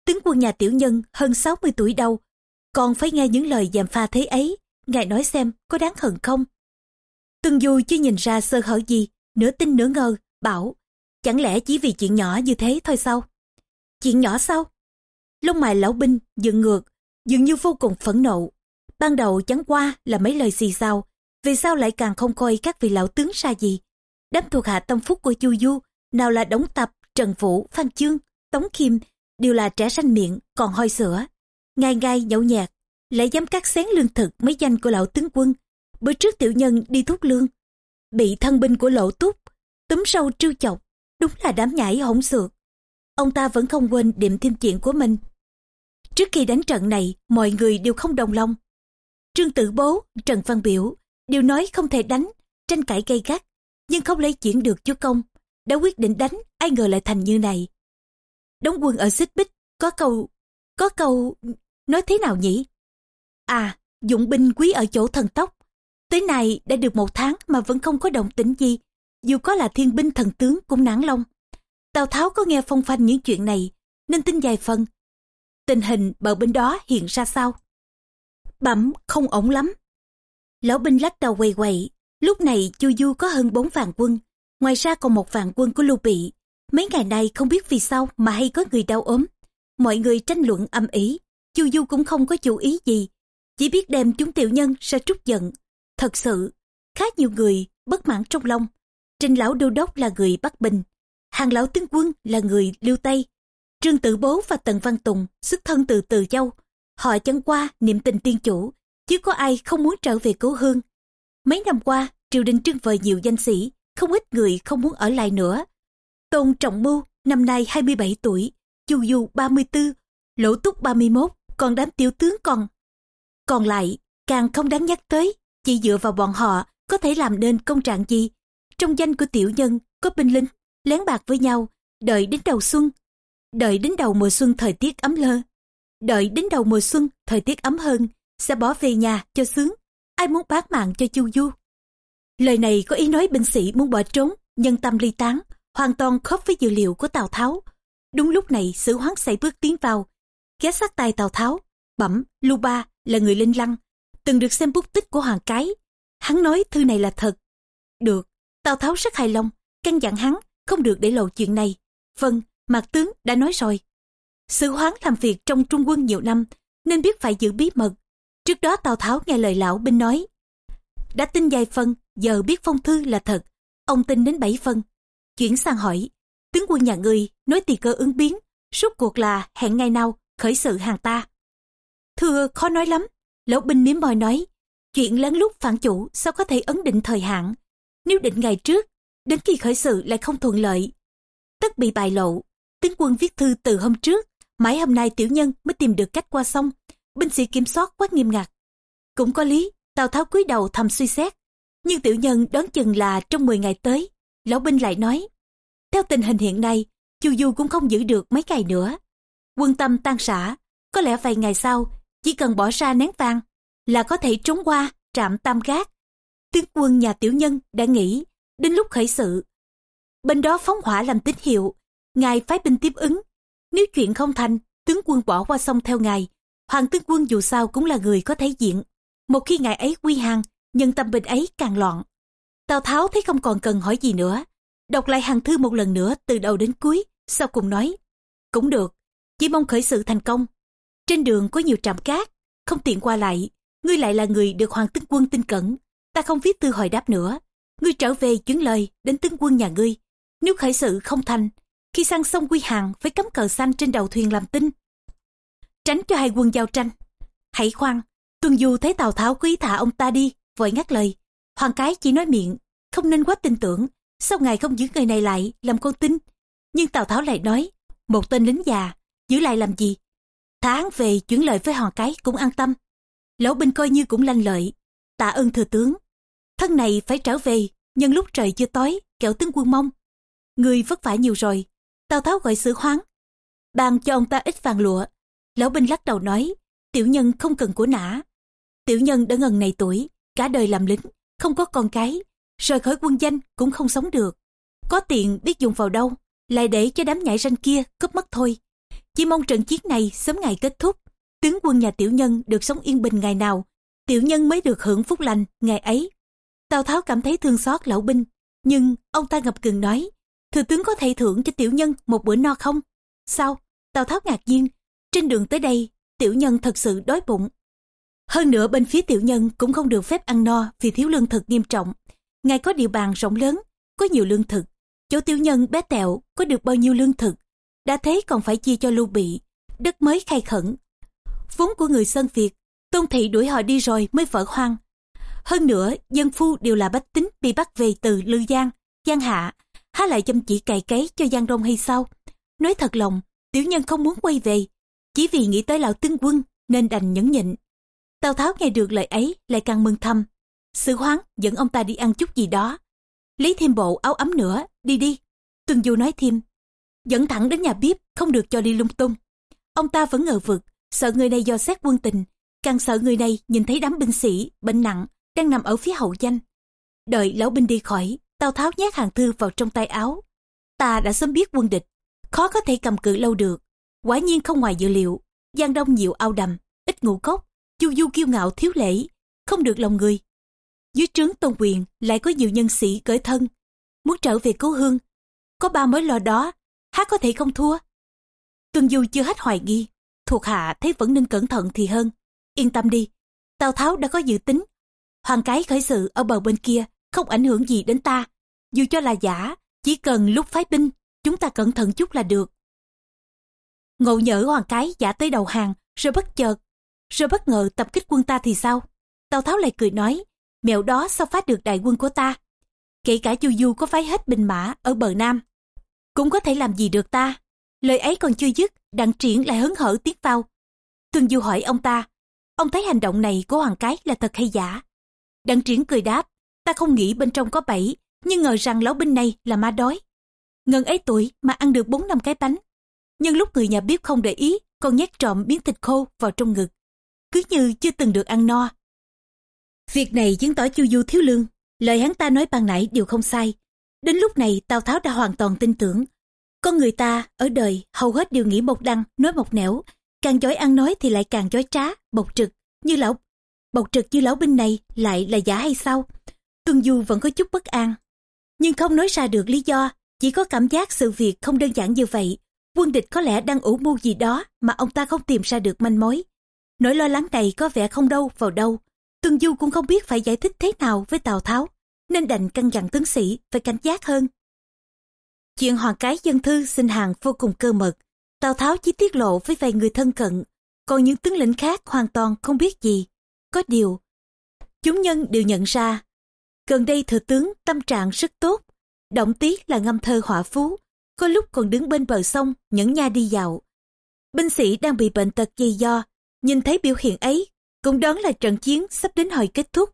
Tướng quân nhà tiểu nhân hơn 60 tuổi đâu, con phải nghe những lời dèm pha thế ấy, ngài nói xem có đáng hận không? Tương Du chưa nhìn ra sơ hở gì, nửa tin nửa ngờ, bảo, chẳng lẽ chỉ vì chuyện nhỏ như thế thôi sao? Chuyện nhỏ sao? Lông mày lão binh dựng ngược, dường như vô cùng phẫn nộ. Ban đầu chẳng qua là mấy lời xì xào, vì sao lại càng không coi các vị lão tướng ra gì? Đám thuộc hạ tâm phúc của Chu Du, nào là Đống Tập, Trần Vũ, Phan Chương, Tống Kim, đều là trẻ sanh miệng, còn hôi sữa. Ngay ngay nhậu nhẹt, lại dám cắt xén lương thực mấy danh của lão tướng quân. Bữa trước tiểu nhân đi thúc lương, bị thân binh của lộ túc, túm sâu trêu chọc, đúng là đám nhảy hỗn xược. Ông ta vẫn không quên điểm thêm chuyện của mình. Trước khi đánh trận này, mọi người đều không đồng lòng. Trương Tử Bố, Trần Văn Biểu đều nói không thể đánh, tranh cãi gay gắt, nhưng không lấy chuyện được chúa công. Đã quyết định đánh, ai ngờ lại thành như này. Đóng quân ở xích bích, có câu, có câu, nói thế nào nhỉ? À, dụng binh quý ở chỗ thần tốc. Tới nay đã được một tháng mà vẫn không có động tĩnh gì, dù có là thiên binh thần tướng cũng nản lòng. Tào Tháo có nghe phong phanh những chuyện này, nên tin dài phần. Tình hình bờ bên đó hiện ra sao? Bẩm không ổn lắm. Lão binh lắc đầu quầy quầy, lúc này Chu Du có hơn bốn vạn quân, ngoài ra còn một vạn quân của Lưu Bị. Mấy ngày nay không biết vì sao mà hay có người đau ốm. Mọi người tranh luận âm ý, Chu Du cũng không có chú ý gì, chỉ biết đem chúng tiểu nhân ra trút giận. Thật sự, khá nhiều người bất mãn trong lòng. Trình lão đô đốc là người Bắc Bình, hàng lão tướng quân là người Lưu Tây. Trương Tử Bố và Tần Văn Tùng xuất thân từ Từ Châu. Họ chẳng qua niệm tình tiên chủ, chứ có ai không muốn trở về cố hương. Mấy năm qua, triều đình trưng vời nhiều danh sĩ, không ít người không muốn ở lại nữa. Tôn Trọng Mưu, năm nay 27 tuổi, Chu Du 34, Lỗ Túc 31, còn đám tiểu tướng còn. Còn lại, càng không đáng nhắc tới, chỉ dựa vào bọn họ có thể làm nên công trạng gì. Trong danh của tiểu nhân có binh lính, lén bạc với nhau, đợi đến đầu xuân. Đợi đến đầu mùa xuân thời tiết ấm lơ. Đợi đến đầu mùa xuân thời tiết ấm hơn, sẽ bỏ về nhà cho sướng. Ai muốn bán mạng cho Chu Du? Lời này có ý nói binh sĩ muốn bỏ trốn, nhân tâm ly tán, hoàn toàn khớp với dữ liệu của Tào Tháo. Đúng lúc này sử hoáng xảy bước tiến vào, ghé sát tay Tào Tháo, bẩm Lưu Ba là người linh lăng, từng được xem bút tích của Hoàng Cái. Hắn nói thư này là thật. Được, Tào Tháo rất hài lòng, căn dặn hắn không được để lộ chuyện này. Vâng, Mạc Tướng đã nói rồi. Sử hoáng làm việc trong trung quân nhiều năm, nên biết phải giữ bí mật. Trước đó Tào Tháo nghe lời lão binh nói. Đã tin vài phân, giờ biết phong thư là thật. Ông tin đến bảy phân. Chuyển sang hỏi, tướng quân nhà ngươi nói tỳ cơ ứng biến, suốt cuộc là hẹn ngày nào khởi sự hàng ta. Thưa khó nói lắm, lão binh miếm môi nói, chuyện lén lút phản chủ sao có thể ấn định thời hạn. Nếu định ngày trước, đến khi khởi sự lại không thuận lợi. Tất bị bại lộ, tướng quân viết thư từ hôm trước, mãi hôm nay tiểu nhân mới tìm được cách qua sông, binh sĩ kiểm soát quá nghiêm ngặt. Cũng có lý, Tào Tháo cúi đầu thầm suy xét, nhưng tiểu nhân đoán chừng là trong 10 ngày tới, lão binh lại nói, theo tình hình hiện nay, Chu Du cũng không giữ được mấy ngày nữa. Quân tâm tan xả, có lẽ vài ngày sau, chỉ cần bỏ ra nén vàng là có thể trốn qua trạm tam gác. Tướng quân nhà tiểu nhân đã nghĩ đến lúc khởi sự. Bên đó phóng hỏa làm tín hiệu, ngài phái binh tiếp ứng. Nếu chuyện không thành, tướng quân bỏ qua sông theo ngài. Hoàng tướng quân dù sao cũng là người có thể diện. Một khi ngài ấy quy hàng, nhân tâm binh ấy càng loạn. Tào Tháo thấy không còn cần hỏi gì nữa. Đọc lại hàng thư một lần nữa từ đầu đến cuối, sau cùng nói. Cũng được, chỉ mong khởi sự thành công. Trên đường có nhiều trạm cát, không tiện qua lại. Ngươi lại là người được Hoàng tướng quân tin cẩn. Ta không viết thư hỏi đáp nữa. Ngươi trở về chuyển lời đến tướng quân nhà ngươi. Nếu khởi sự không thành, khi sang sông Quy Hàng phải cắm cờ xanh trên đầu thuyền làm tin. Tránh cho hai quân giao tranh. Hãy khoan, Tuân Du thấy Tào Tháo quý thả ông ta đi, vội ngắt lời. Hoàng cái chỉ nói miệng, không nên quá tin tưởng. Sao ngài không giữ người này lại, làm con tin? Nhưng Tào Tháo lại nói, một tên lính già, giữ lại làm gì? Tháng về chuyển lời với họ cái cũng an tâm. Lão binh coi như cũng lanh lợi. Tạ ơn thừa tướng. Thân này phải trở về, nhân lúc trời chưa tối, kẻo tướng quân mong. Người vất vả nhiều rồi. Tào Tháo gọi sử hoáng. Bàn cho ông ta ít vàng lụa. Lão binh lắc đầu nói, tiểu nhân không cần của nã. Tiểu nhân đã ngần này tuổi, cả đời làm lính, không có con cái, rời khỏi quân danh cũng không sống được. Có tiền biết dùng vào đâu, lại để cho đám nhảy ranh kia cướp mất thôi. Chỉ mong trận chiến này sớm ngày kết thúc, tướng quân nhà tiểu nhân được sống yên bình ngày nào, tiểu nhân mới được hưởng phúc lành ngày ấy. Tào Tháo cảm thấy thương xót lão binh, nhưng ông ta ngập ngừng nói, thừa tướng có thể thưởng cho tiểu nhân một bữa no không? Sao? Tào Tháo ngạc nhiên, trên đường tới đây, tiểu nhân thật sự đói bụng. Hơn nữa bên phía tiểu nhân cũng không được phép ăn no vì thiếu lương thực nghiêm trọng. Ngài có địa bàn rộng lớn, có nhiều lương thực. Chỗ tiểu nhân bé tẹo có được bao nhiêu lương thực. Đã thế còn phải chia cho lưu bị, đất mới khai khẩn. Vốn của người Sơn Việt, Tôn thị đuổi họ đi rồi mới vỡ hoang. Hơn nữa, dân phu đều là bách tính bị bắt về từ Lư Giang, Giang Hạ. Há lại chăm chỉ cày cấy cho Giang rông hay sao? Nói thật lòng, tiểu nhân không muốn quay về. Chỉ vì nghĩ tới lão tướng quân nên đành nhẫn nhịn. Tào Tháo nghe được lời ấy lại càng mừng thầm. Sự hoáng dẫn ông ta đi ăn chút gì đó. Lấy thêm bộ áo ấm nữa, đi đi. tuần Du nói thêm. Dẫn thẳng đến nhà bếp, không được cho đi lung tung. Ông ta vẫn ngờ vực, sợ người này do xét quân tình. Càng sợ người này nhìn thấy đám binh sĩ, bệnh nặng, đang nằm ở phía hậu danh. Đợi lão binh đi khỏi, Tào Tháo nhét hàng thư vào trong tay áo. Ta đã sớm biết quân địch, khó có thể cầm cự lâu được. Quả nhiên không ngoài dự liệu, Giang Đông nhiều ao đầm, ít ngủ cốc, chu du kiêu ngạo thiếu lễ, không được lòng người. Dưới trướng tôn quyền lại có nhiều nhân sĩ cởi thân, muốn trở về cứu hương. Có ba mối lo đó, há có thể không thua. Tuân Du chưa hết hoài nghi, thuộc hạ thấy vẫn nên cẩn thận thì hơn. Yên tâm đi, Tào Tháo đã có dự tính. Hoàng cái khởi sự ở bờ bên kia không ảnh hưởng gì đến ta. Dù cho là giả, chỉ cần lúc phái binh, chúng ta cẩn thận chút là được. Ngộ nhỡ hoàng cái giả tới đầu hàng, rồi bất chợt, rồi bất ngờ tập kích quân ta thì sao? Tào Tháo lại cười nói, mẹo đó sao phá được đại quân của ta? Kể cả Chu Du có phái hết binh mã ở bờ Nam, cũng có thể làm gì được ta? Lời ấy còn chưa dứt, đặng triển lại hớn hở tiến vào. Tuân Du hỏi ông ta, ông thấy hành động này của hoàng cái là thật hay giả? Đặng triển cười đáp, ta không nghĩ bên trong có bẫy, nhưng ngờ rằng lão binh này là ma đói. Ngân ấy tuổi mà ăn được bốn năm cái bánh. Nhưng lúc người nhà bếp không để ý, còn nhét trộm miếng thịt khô vào trong ngực. Cứ như chưa từng được ăn no. Việc này chứng tỏ Chu Du thiếu lương. Lời hắn ta nói ban nãy đều không sai. Đến lúc này Tào Tháo đã hoàn toàn tin tưởng. Con người ta ở đời hầu hết đều nghĩ một đăng, nói một nẻo. Càng giỏi ăn nói thì lại càng giỏi trá, bộc trực. Như lão bộc trực như lão binh này lại là giả hay sao? Tuân Du vẫn có chút bất an. Nhưng không nói ra được lý do, chỉ có cảm giác sự việc không đơn giản như vậy. Quân địch có lẽ đang ủ mưu gì đó mà ông ta không tìm ra được manh mối. Nỗi lo lắng này có vẻ không đâu vào đâu. Tuân Du cũng không biết phải giải thích thế nào với Tào Tháo, nên đành căn dặn tướng sĩ phải cảnh giác hơn. Chuyện hoàng cái dân thư xin hàng vô cùng cơ mật. Tào Tháo chỉ tiết lộ với vài người thân cận, còn những tướng lĩnh khác hoàn toàn không biết gì. Có điều, chúng nhân đều nhận ra, gần đây thừa tướng tâm trạng rất tốt, động tí là ngâm thơ họa phú, có lúc còn đứng bên bờ sông nhẫn nha đi dạo. Binh sĩ đang bị bệnh tật dây do, nhìn thấy biểu hiện ấy, cũng đoán là trận chiến sắp đến hồi kết thúc.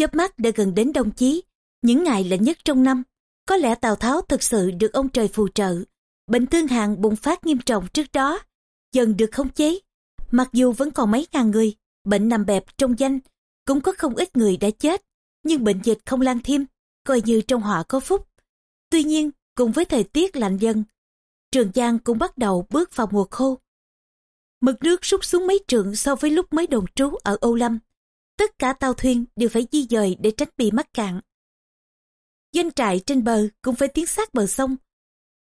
Chớp mắt đã gần đến đông chí, những ngày lạnh nhất trong năm, có lẽ Tào Tháo thực sự được ông trời phù trợ. Bệnh thương hàn bùng phát nghiêm trọng trước đó, dần được khống chế. Mặc dù vẫn còn mấy ngàn người, bệnh nằm bẹp trong danh, cũng có không ít người đã chết, nhưng bệnh dịch không lan thêm, coi như trong họa có phúc. Tuy nhiên, cùng với thời tiết lạnh dần, Trường Giang cũng bắt đầu bước vào mùa khô. Mực nước rút xuống mấy trượng so với lúc mới đồn trú ở Âu Lâm. Tất cả tàu thuyền đều phải di dời để tránh bị mắc cạn. Doanh trại trên bờ cũng phải tiến sát bờ sông.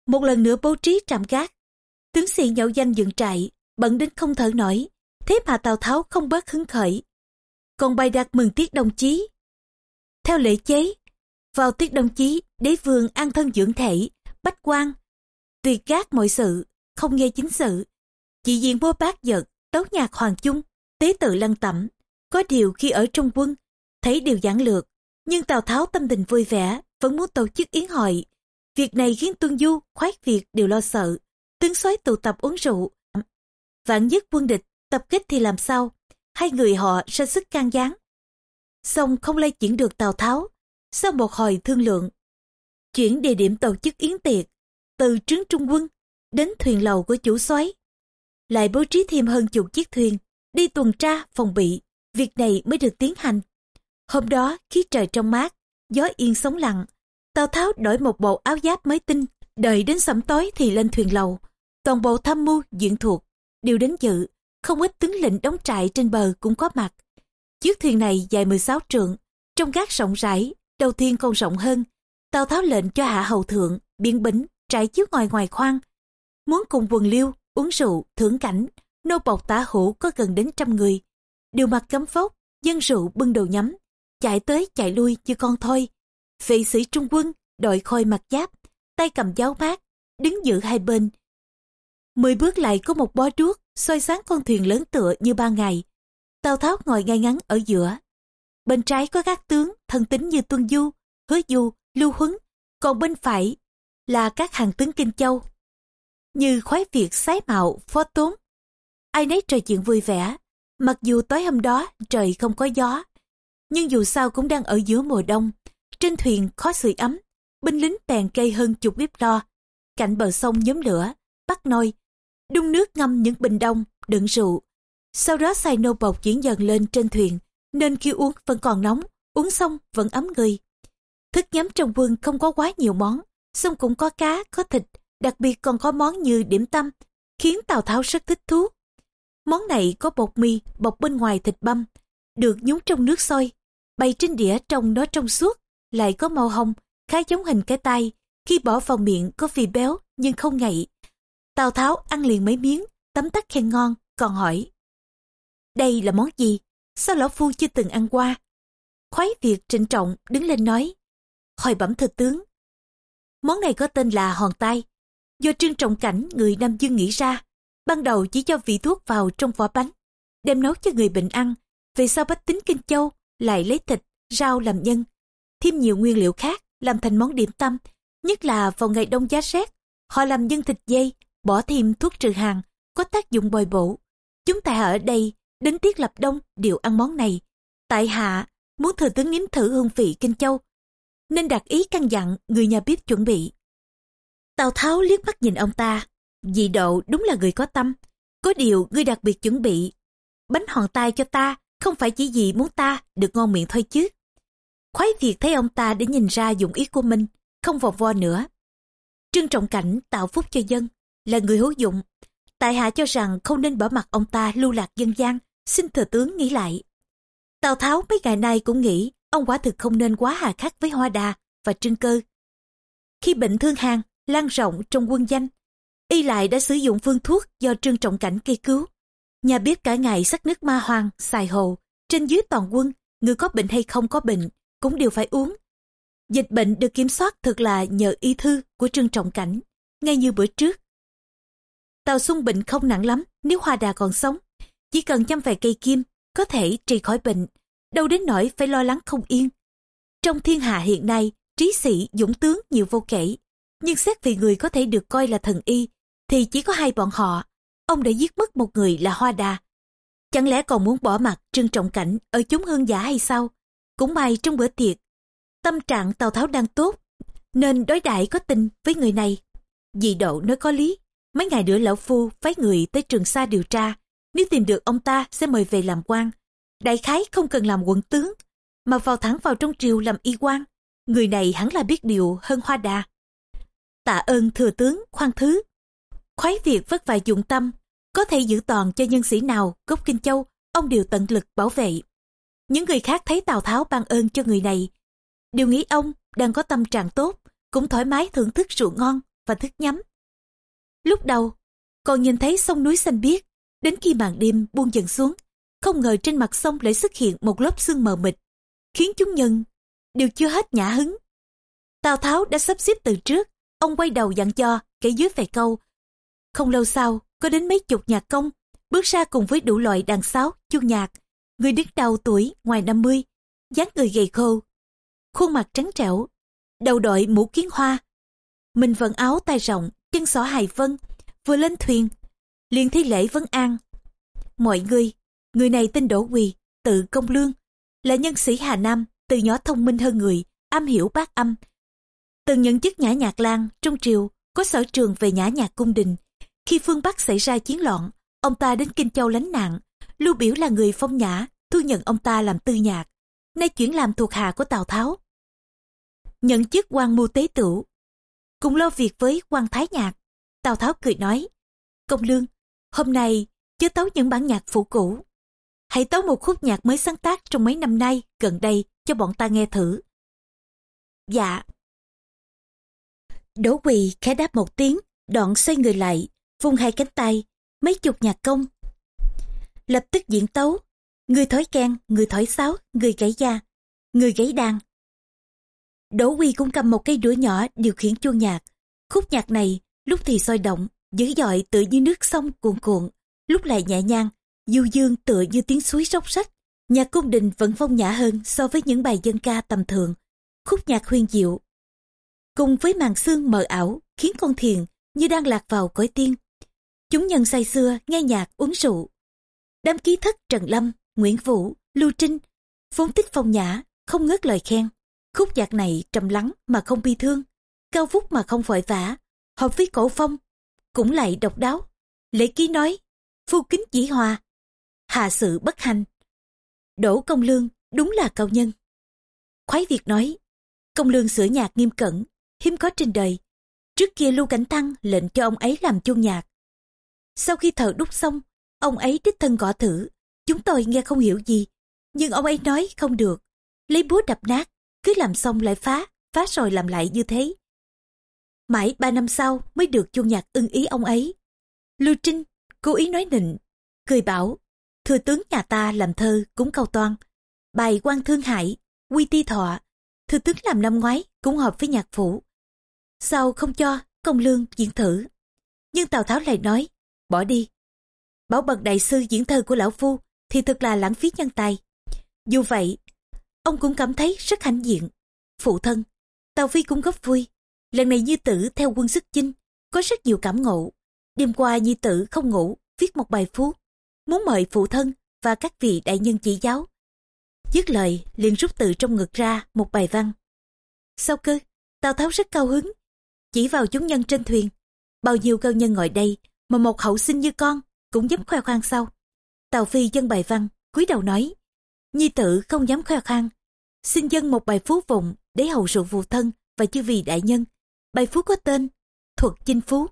Một lần nữa bố trí trạm gác. Tướng sĩ nhậu danh dựng trại, bận đến không thở nổi. Thế mà Tào Tháo không bớt hứng khởi. Còn bài đặt mừng tiết đồng chí. Theo lễ chế, vào tiết đồng chí, đế vương an thân dưỡng thể, bách quan, tùy gác mọi sự, không nghe chính sự. Chỉ diện vua bác giật, tấu nhạc hoàng chung, tế tự lăng tẩm. Có điều khi ở trong quân, thấy điều giản lược, nhưng Tào Tháo tâm tình vui vẻ, vẫn muốn tổ chức yến hội. Việc này khiến Tuân Du, khoái việc đều lo sợ. Tướng soái tụ tập uống rượu. Vạn nhất quân địch, tập kích thì làm sao? Hai người họ ra sức can gián. Xong không lay chuyển được Tào Tháo. Sau một hồi thương lượng, chuyển địa điểm tổ chức yến tiệc, từ trướng trung quân đến thuyền lầu của chủ soái lại bố trí thêm hơn chục chiếc thuyền đi tuần tra phòng bị việc này mới được tiến hành. Hôm đó, khí trời trong mát, gió yên sóng lặng. Tào tháo đổi một bộ áo giáp mới tinh, đợi đến sẩm tối thì lên thuyền lầu. Toàn bộ tham mưu diện thuộc, đều đến dự, không ít tướng lĩnh đóng trại trên bờ cũng có mặt. Chiếc thuyền này dài 16 trượng, trong gác rộng rãi, đầu tiên còn rộng hơn. Tào tháo lệnh cho hạ hầu thượng, biện bính, trải chiếu ngoài ngoài khoang. Muốn cùng quần liêu uống rượu, thưởng cảnh, nô bọc tả hữu có gần đến trăm người đều mặc cấm phốc dân rượu bưng đầu nhắm. Chạy tới chạy lui như con thôi vệ sĩ trung quân đội khôi mặt giáp tay cầm giáo bát đứng giữ hai bên. Mười bước lại có một bó đuốc soi sáng con thuyền lớn tựa như ba ngày. Tào Tháo ngồi ngay ngắn ở giữa. Bên trái có các tướng thân tín như Tuân Du, Hứa Du, Lưu Huấn, còn bên phải là các hàng tướng Kinh Châu. Như khoái việt sái mạo, phó tốn. Ai nấy trò chuyện vui vẻ, mặc dù tối hôm đó trời không có gió, nhưng dù sao cũng đang ở giữa mùa đông. Trên thuyền khó sưởi ấm, binh lính bèn cây hơn chục bếp lo, cạnh bờ sông nhóm lửa, bắt nôi, đun nước ngâm những bình đông, đựng rượu. Sau đó xài nô bọc chuyển dần lên trên thuyền, nên khi uống vẫn còn nóng, uống xong vẫn ấm người. Thức nhắm trong quân không có quá nhiều món, xong cũng có cá, có thịt, đặc biệt còn có món như điểm tâm, khiến Tào Tháo rất thích thú. Món này có bột mì bọc bên ngoài thịt băm, được nhúng trong nước sôi, bày trên đĩa trong nó trong suốt, lại có màu hồng, khá giống hình cái tay, khi bỏ vào miệng có vị béo nhưng không ngậy. Tào Tháo ăn liền mấy miếng, tấm tắc khen ngon, còn hỏi. Đây là món gì? Sao lão phu chưa từng ăn qua? Khoái Việt trịnh trọng đứng lên nói. Hồi bẩm thừa tướng. Món này có tên là hòn tai, do trương trọng cảnh người Nam Dương nghĩ ra. Ban đầu chỉ cho vị thuốc vào trong vỏ bánh, đem nấu cho người bệnh ăn. Về sau bách tính Kinh Châu lại lấy thịt, rau làm nhân, thêm nhiều nguyên liệu khác làm thành món điểm tâm. Nhất là vào ngày đông giá rét, họ làm nhân thịt dây, bỏ thêm thuốc trừ hàng, có tác dụng bồi bổ. Chúng ta ở đây, đến tiết lập đông đều ăn món này. Tại hạ, muốn thừa tướng nếm thử hương vị Kinh Châu, nên đặt ý căn dặn người nhà bếp chuẩn bị. Tào Tháo liếc mắt nhìn ông ta, dị độ đúng là người có tâm. Có điều ngươi đặc biệt chuẩn bị. Bánh hòn tai cho ta, không phải chỉ vì muốn ta được ngon miệng thôi chứ. Khoái việc thấy ông ta để nhìn ra dụng ý của mình, không vòng vo nữa. Trương Trọng Cảnh tạo phúc cho dân, là người hữu dụng. Tại hạ cho rằng không nên bỏ mặt ông ta lưu lạc dân gian, xin thừa tướng nghĩ lại. Tào Tháo mấy ngày nay cũng nghĩ ông quả thực không nên quá hà khắc với Hoa Đà và Trương Cơ. Khi bệnh thương hàn, lan rộng trong quân danh, y lại đã sử dụng phương thuốc do Trương Trọng Cảnh kê cứu. Nhà biết cả ngày sắc nước ma hoàng, xài hồ, trên dưới toàn quân, người có bệnh hay không có bệnh, cũng đều phải uống. Dịch bệnh được kiểm soát thực là nhờ y thư của Trương Trọng Cảnh, ngay như bữa trước. Tàu xung bệnh không nặng lắm nếu Hoa Đà còn sống. Chỉ cần chăm vài cây kim, có thể trị khỏi bệnh, đâu đến nỗi phải lo lắng không yên. Trong thiên hạ hiện nay, trí sĩ, dũng tướng nhiều vô kể. Nhưng xét vì người có thể được coi là thần y, thì chỉ có hai bọn họ. Ông đã giết mất một người là Hoa Đà. Chẳng lẽ còn muốn bỏ mặt Trương Trọng Cảnh ở chúng hương giả hay sao? Cũng may trong bữa tiệc, tâm trạng Tào Tháo đang tốt, nên đối đại có tình với người này. Dị độ nói có lý, mấy ngày nữa lão phu phái người tới trường sa điều tra, nếu tìm được ông ta sẽ mời về làm quan. Đại khái không cần làm quận tướng, mà vào thẳng vào trong triều làm y quan. Người này hẳn là biết điều hơn hoa đà. Tạ ơn thừa tướng, khoan thứ. Khoái việc vất vả dụng tâm, có thể giữ toàn cho nhân sĩ nào gốc Kinh Châu, ông đều tận lực bảo vệ. Những người khác thấy Tào Tháo ban ơn cho người này. Đều nghĩ ông đang có tâm trạng tốt, cũng thoải mái thưởng thức rượu ngon và thức nhắm. Lúc đầu, còn nhìn thấy sông núi xanh biếc, đến khi màn đêm buông dần xuống, không ngờ trên mặt sông lại xuất hiện một lớp sương mờ mịt, khiến chúng nhân đều chưa hết nhã hứng. Tào Tháo đã sắp xếp từ trước, ông quay đầu dặn cho, kể dưới vài câu. Không lâu sau, có đến mấy chục nhạc công, bước ra cùng với đủ loại đàn sáo, chuông nhạc. Người đứng đầu tuổi ngoài 50, dáng người gầy khô, khuôn mặt trắng trẻo, đầu đội mũ kiến hoa. Mình vận áo tay rộng, chân xỏ hài vân, vừa lên thuyền, liền thi lễ vấn an. Mọi người, người này tên Đỗ Quỳ, tự công lương, là nhân sĩ Hà Nam, từ nhỏ thông minh hơn người, am hiểu bát âm. Từng nhận chức nhã nhạc lang trong triều, có sở trường về nhã nhạc cung đình. Khi phương Bắc xảy ra chiến loạn, ông ta đến Kinh Châu lánh nạn, lưu biểu là người phong nhã, thu nhận ông ta làm tư nhạc, nay chuyển làm thuộc hạ của Tào Tháo. Nhận chức quan mưu tế tửu, cùng lo việc với quan thái nhạc. Tào Tháo cười nói, công lương, hôm nay chớ tấu những bản nhạc phụ cũ. Hãy tấu một khúc nhạc mới sáng tác trong mấy năm nay, gần đây, cho bọn ta nghe thử. Dạ. Đỗ quỳ khẽ đáp một tiếng, đoạn xoay người lại, vung hai cánh tay, mấy chục nhạc công. Lập tức diễn tấu, người thổi kèn, người thổi sáo, người gãy da, người gãy đàn. Đỗ Quy cũng cầm một cây đũa nhỏ điều khiển chuông nhạc. Khúc nhạc này lúc thì sôi động, dữ dội tựa như nước sông cuồn cuộn, lúc lại nhẹ nhàng, du dương tựa như tiếng suối róc rách nhạc cung đình vẫn phong nhã hơn so với những bài dân ca tầm thường khúc nhạc huyền diệu cùng với màn xương mờ ảo khiến con thiền như đang lạc vào cõi tiên chúng nhân say xưa, nghe nhạc, uống rượu. Đám ký thất trần lâm, nguyễn vũ, lưu trinh, vốn tích phong nhã, không ngớt lời khen. Khúc nhạc này trầm lắng mà không bi thương, cao vút mà không vội vã. Hợp với cổ phong, cũng lại độc đáo. Lễ ký nói, phu kính chỉ hòa, hạ sự bất hành đỗ công lương đúng là cao nhân. Khoái việt nói, công lương sửa nhạc nghiêm cẩn, hiếm có trên đời. Trước kia lưu cảnh tăng lệnh cho ông ấy làm chuông nhạc sau khi thợ đúc xong, ông ấy đích thân gõ thử. Chúng tôi nghe không hiểu gì, nhưng ông ấy nói không được. Lấy búa đập nát, cứ làm xong lại phá phá rồi làm lại như thế. Mãi ba năm sau mới được chuông nhạc ưng ý ông ấy. Lưu trinh cố ý nói nịnh, cười bảo, thừa tướng nhà ta làm thơ cũng cầu toan, bài quan thương hại quy ti thọ, thừa tướng làm năm ngoái cũng hợp với nhạc phủ. Sao không cho công lương diễn thử? Nhưng tào tháo lại nói bỏ đi. Bảo bậc đại sư diễn thơ của lão phu thì thật là lãng phí nhân tài. Dù vậy, ông cũng cảm thấy rất hãnh diện. Phụ thân, tào phi cũng góp vui. Lần này như tử theo quân sức chinh, có rất nhiều cảm ngộ. Đêm qua như tử không ngủ, viết một bài phú. Muốn mời phụ thân và các vị đại nhân chỉ giáo. Dứt lời, liền rút từ trong ngực ra một bài văn. Sau cơ? Tào tháo rất cao hứng. Chỉ vào chúng nhân trên thuyền. Bao nhiêu cao nhân ngồi đây mà một hậu sinh như con cũng dám khoe khoang sau. Tào phi dân bài văn, cúi đầu nói, nhi tử không dám khoe khoang. Xin dân một bài phú vụng để hầu sự phụ thân và chư vị đại nhân. Bài phú có tên thuật chinh phú.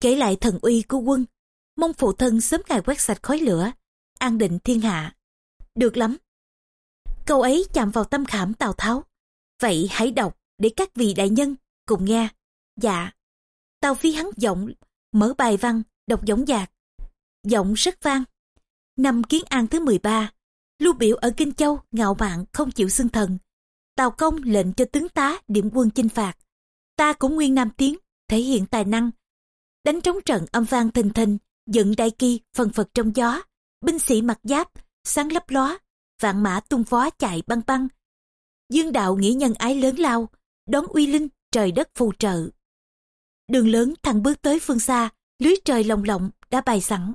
Kể lại thần uy của quân, mong phụ thân sớm ngày quét sạch khói lửa, an định thiên hạ. Được lắm. Câu ấy chạm vào tâm khảm tào tháo. Vậy hãy đọc để các vị đại nhân cùng nghe. Dạ. Tào phi hắn giọng mở bài văn, đọc giống dạc giọng rất vang. Năm kiến an thứ 13 lưu biểu ở kinh châu ngạo mạn không chịu xưng thần. Tào công lệnh cho tướng tá điểm quân chinh phạt. Ta cũng nguyên nam tiến, thể hiện tài năng. Đánh trống trận âm vang thình thình, dựng đại kỳ phần phật trong gió. Binh sĩ mặc giáp, sáng lấp ló, vạn mã tung phó chạy băng băng. Dương đạo nghĩa nhân ái lớn lao, đón uy linh trời đất phù trợ đường lớn thằng bước tới phương xa, lưới trời lồng lộng đã bài sẵn.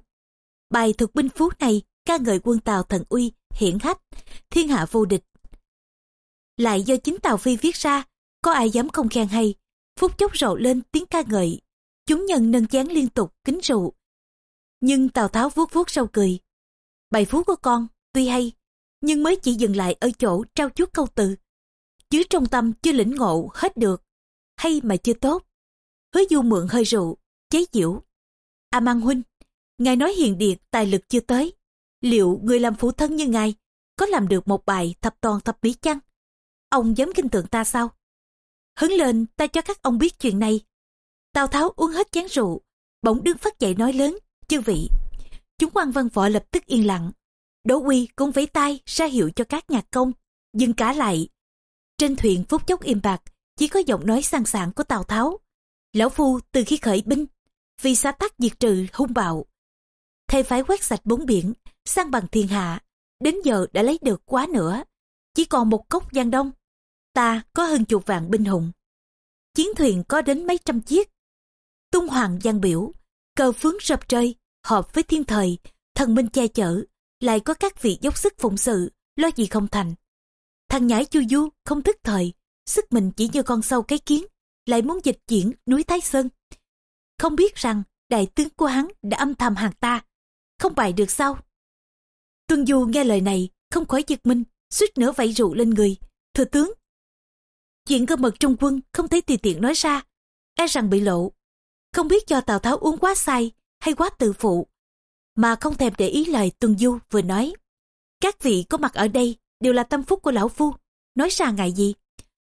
Bài thuộc binh phú này, ca ngợi quân tàu thần uy, hiển hách, thiên hạ vô địch. Lại do chính tàu phi viết ra, có ai dám không khen hay? Phút chốc rộ lên tiếng ca ngợi. Chúng nhân nâng chén liên tục kính rượu. Nhưng tào tháo vuốt vuốt sau cười. Bài phú của con, tuy hay, nhưng mới chỉ dừng lại ở chỗ trao chuốt câu từ. Chứ trong tâm chưa lĩnh ngộ hết được, hay mà chưa tốt hứa du mượn hơi rượu, chế giễu. A mang huynh, ngài nói hiền điệt, tài lực chưa tới. Liệu người làm phụ thân như ngài có làm được một bài thập toàn thập mỹ chăng? Ông dám kinh tượng ta sao? Hứng lên, ta cho các ông biết chuyện này. Tào tháo uống hết chén rượu, bỗng đứng phát dậy nói lớn, chư vị, chúng quan văn võ lập tức yên lặng. Đỗ uy cũng vẫy tay ra hiệu cho các nhạc công, dừng cả lại. Trên thuyền phút chốc im bạc, chỉ có giọng nói sang sảng của tào tháo lão phu từ khi khởi binh, vì xã tắc diệt trừ hung bạo. Thề phải quét sạch bốn biển, sang bằng thiên hạ, đến giờ đã lấy được quá nữa. Chỉ còn một cốc giang đông, ta có hơn chục vạn binh hùng. Chiến thuyền có đến mấy trăm chiếc. Tung hoàng giang biểu, cờ phướng rập trời hợp với thiên thời, thần minh che chở, lại có các vị dốc sức phụng sự, lo gì không thành. Thằng nhãi chu du không thức thời, sức mình chỉ như con sâu cái kiến lại muốn dịch chuyển núi thái sơn. Không biết rằng đại tướng của hắn đã âm thầm hàng ta. Không bài được sao? Tuân du nghe lời này, không khỏi giật mình, suýt nữa vẫy rượu lên người. Thưa tướng, chuyện cơ mật trong quân không thấy tùy tiện nói ra. E rằng bị lộ. Không biết cho tào tháo uống quá say hay quá tự phụ, mà không thèm để ý lời tuân du vừa nói. Các vị có mặt ở đây đều là tâm phúc của lão phu. Nói ra ngại gì?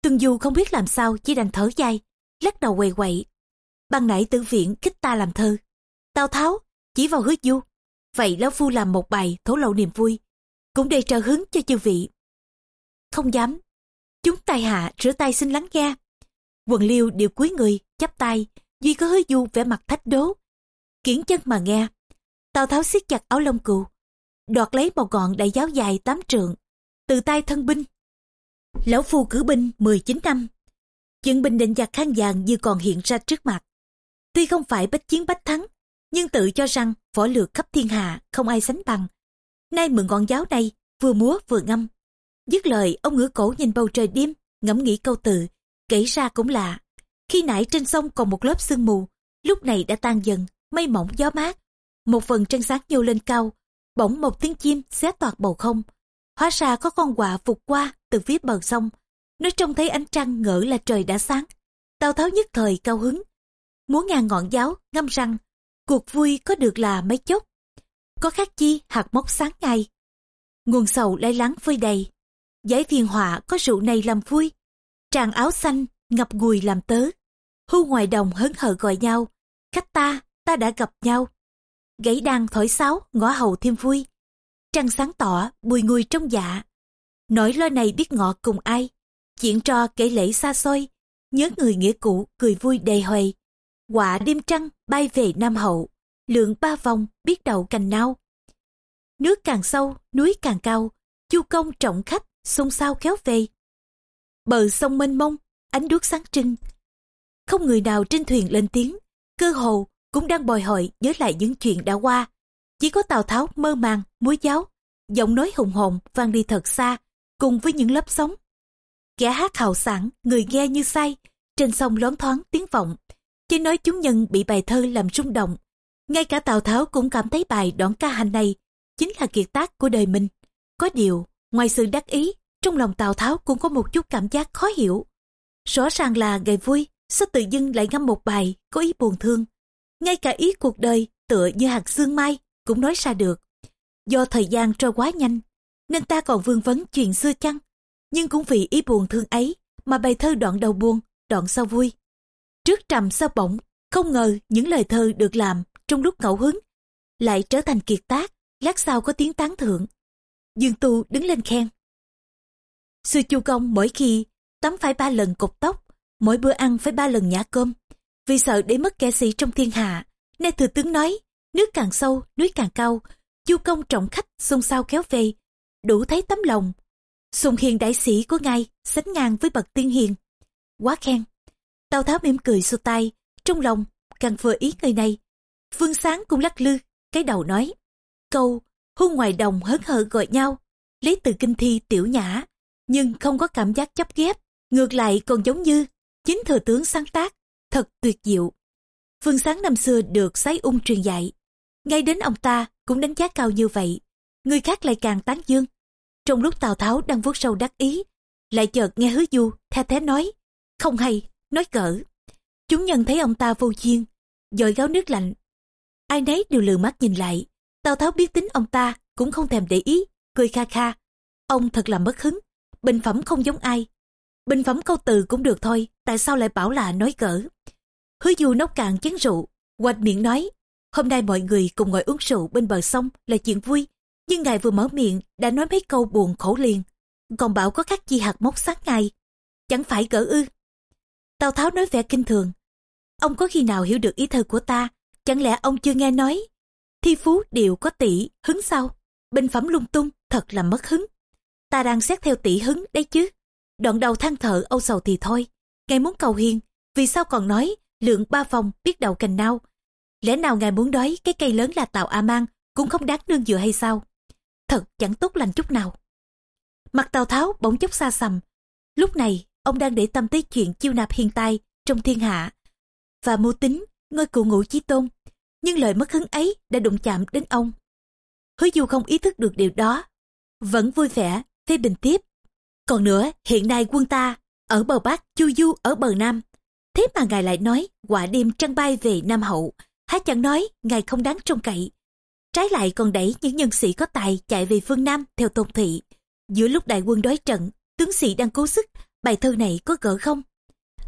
Tương du không biết làm sao chỉ đành thở dài lắc đầu quầy quậy. Ban nãy tử viện kích ta làm thơ. Tào tháo chỉ vào hứa du. Vậy lão phu làm một bài thổ lộ niềm vui cũng để trợ hứng cho chư vị. Không dám. Chúng tài hạ rửa tay xin lắng nghe. Quần liêu đều cúi người chắp tay. Duy có hứa du vẻ mặt thách đố. Kiển chân mà nghe. Tào Tháo siết chặt áo lông cừu, đoạt lấy một gọn đại giáo dài tám trượng, từ tay thân binh. Lão Phu cử binh 19 năm, chuyện bình định giặc khang vàng như còn hiện ra trước mặt. Tuy không phải bách chiến bách thắng, nhưng tự cho rằng võ lược khắp thiên hạ không ai sánh bằng. Nay mượn ngọn giáo này, vừa múa vừa ngâm. Dứt lời, ông ngửa cổ nhìn bầu trời đêm, ngẫm nghĩ câu từ, kể ra cũng lạ. Khi nãy trên sông còn một lớp sương mù, lúc này đã tan dần, mây mỏng gió mát. Một phần trăng sáng nhô lên cao, bỗng một tiếng chim xé toạc bầu không. Hóa ra có con quạ vụt qua từ phía bờ sông. Nó trông thấy ánh trăng ngỡ là trời đã sáng. Tào Tháo nhất thời cao hứng. Muốn ngàn ngọn giáo, ngâm răng. Cuộc vui có được là mấy chốc. Có khác chi hạt mốc sáng ngày. Nguồn sầu lay lắng phơi đầy. Giải phiền họa có rượu này làm vui. Tràng áo xanh, ngập ngùi làm tớ. Hưu ngoài đồng hớn hở gọi nhau. Khách ta, ta đã gặp nhau. Gãy đàn thổi sáo, ngõ hầu thêm vui. Trăng sáng tỏ, bùi ngùi trong dạ. Nỗi lo này biết ngọ cùng ai. Chuyện trò kể lễ xa xôi. Nhớ người nghĩa cũ, cười vui đầy hoài. Quả đêm trăng, bay về Nam Hậu. Lượng ba vòng, biết đầu cành nao. Nước càng sâu, núi càng cao. Chu công trọng khách, xôn xao kéo về. Bờ sông mênh mông, ánh đuốc sáng trưng. Không người nào trên thuyền lên tiếng, cơ hồ cũng đang bồi hồi nhớ lại những chuyện đã qua. Chỉ có Tào Tháo mơ màng, muối giáo, giọng nói hùng hồn vang đi thật xa, cùng với những lớp sóng. Kẻ hát hào sảng, người nghe như say, trên sông loáng thoáng tiếng vọng. Chỉ nói chúng nhân bị bài thơ làm rung động. Ngay cả Tào Tháo cũng cảm thấy bài đoạn ca hành này chính là kiệt tác của đời mình. Có điều, ngoài sự đắc ý, trong lòng Tào Tháo cũng có một chút cảm giác khó hiểu. Rõ ràng là ngày vui, sao tự dưng lại ngâm một bài có ý buồn thương. Ngay cả ý cuộc đời tựa như hạt xương mai cũng nói ra được. Do thời gian trôi quá nhanh, nên ta còn vương vấn chuyện xưa chăng? Nhưng cũng vì ý buồn thương ấy mà bài thơ đoạn đầu buồn, đoạn sau vui. Trước trầm sau bổng, không ngờ những lời thơ được làm trong lúc ngẫu hứng lại trở thành kiệt tác, lát sau có tiếng tán thưởng. Dương Tu đứng lên khen. Sư Chu Công mỗi khi tắm phải ba lần cột tóc, mỗi bữa ăn phải ba lần nhả cơm. Vì sợ để mất kẻ sĩ trong thiên hạ, nên thừa tướng nói, nước càng sâu, núi càng cao, Chu Công trọng khách xôn xao kéo về, đủ thấy tấm lòng. Sùng hiền đại sĩ của ngài sánh ngang với bậc tiên hiền. Quá khen. Tào Tháo mỉm cười xua tay, trong lòng càng vừa ý người này. Vương Sáng cũng lắc lư, cái đầu nói. Câu, hôn ngoài đồng hớn hở gọi nhau, lấy từ kinh thi tiểu nhã, nhưng không có cảm giác chấp ghép, ngược lại còn giống như chính thừa tướng sáng tác, thật tuyệt diệu. Vương Sáng năm xưa được sái ung truyền dạy, ngay đến ông ta cũng đánh giá cao như vậy, người khác lại càng tán dương. Trong lúc Tào Tháo đang vuốt sâu đắc ý, lại chợt nghe hứa du the thế nói, không hay, nói cỡ. Chúng nhân thấy ông ta vô duyên, dội gáo nước lạnh. Ai nấy đều lừa mắt nhìn lại, Tào Tháo biết tính ông ta cũng không thèm để ý, cười kha kha. Ông thật là mất hứng, bình phẩm không giống ai. Bình phẩm câu từ cũng được thôi, tại sao lại bảo là nói cỡ. Hứa du nốc cạn chén rượu, quạch miệng nói, hôm nay mọi người cùng ngồi uống rượu bên bờ sông là chuyện vui, nhưng ngài vừa mở miệng đã nói mấy câu buồn khổ liền, còn bảo có các chi hạt mốc sáng ngày, chẳng phải cỡ ư. Tào Tháo nói vẻ kinh thường, ông có khi nào hiểu được ý thơ của ta, chẳng lẽ ông chưa nghe nói, thi phú đều có tỷ, hứng sao, bình phẩm lung tung, thật là mất hứng. Ta đang xét theo tỷ hứng đấy chứ. Đoạn đầu than thở âu sầu thì thôi, ngài muốn cầu hiền, vì sao còn nói lượng ba phòng biết đầu cành nao. Lẽ nào ngài muốn đói cái cây lớn là tàu A Mang cũng không đáng nương dựa hay sao? Thật chẳng tốt lành chút nào. Mặt Tào Tháo bỗng chốc xa sầm. Lúc này, ông đang để tâm tới chuyện chiêu nạp hiền tài trong thiên hạ và mưu tính ngôi cụ ngụ chí tôn. Nhưng lời mất hứng ấy đã đụng chạm đến ông. Hứa du không ý thức được điều đó. Vẫn vui vẻ, phê bình tiếp. Còn nữa, hiện nay quân ta ở bờ Bắc, Chu Du ở bờ Nam Thế mà ngài lại nói quả đêm trăng bay về Nam Hậu, há chẳng nói ngài không đáng trông cậy. Trái lại còn đẩy những nhân sĩ có tài chạy về phương Nam theo tôn thị. Giữa lúc đại quân đối trận, tướng sĩ đang cố sức, bài thơ này có gỡ không?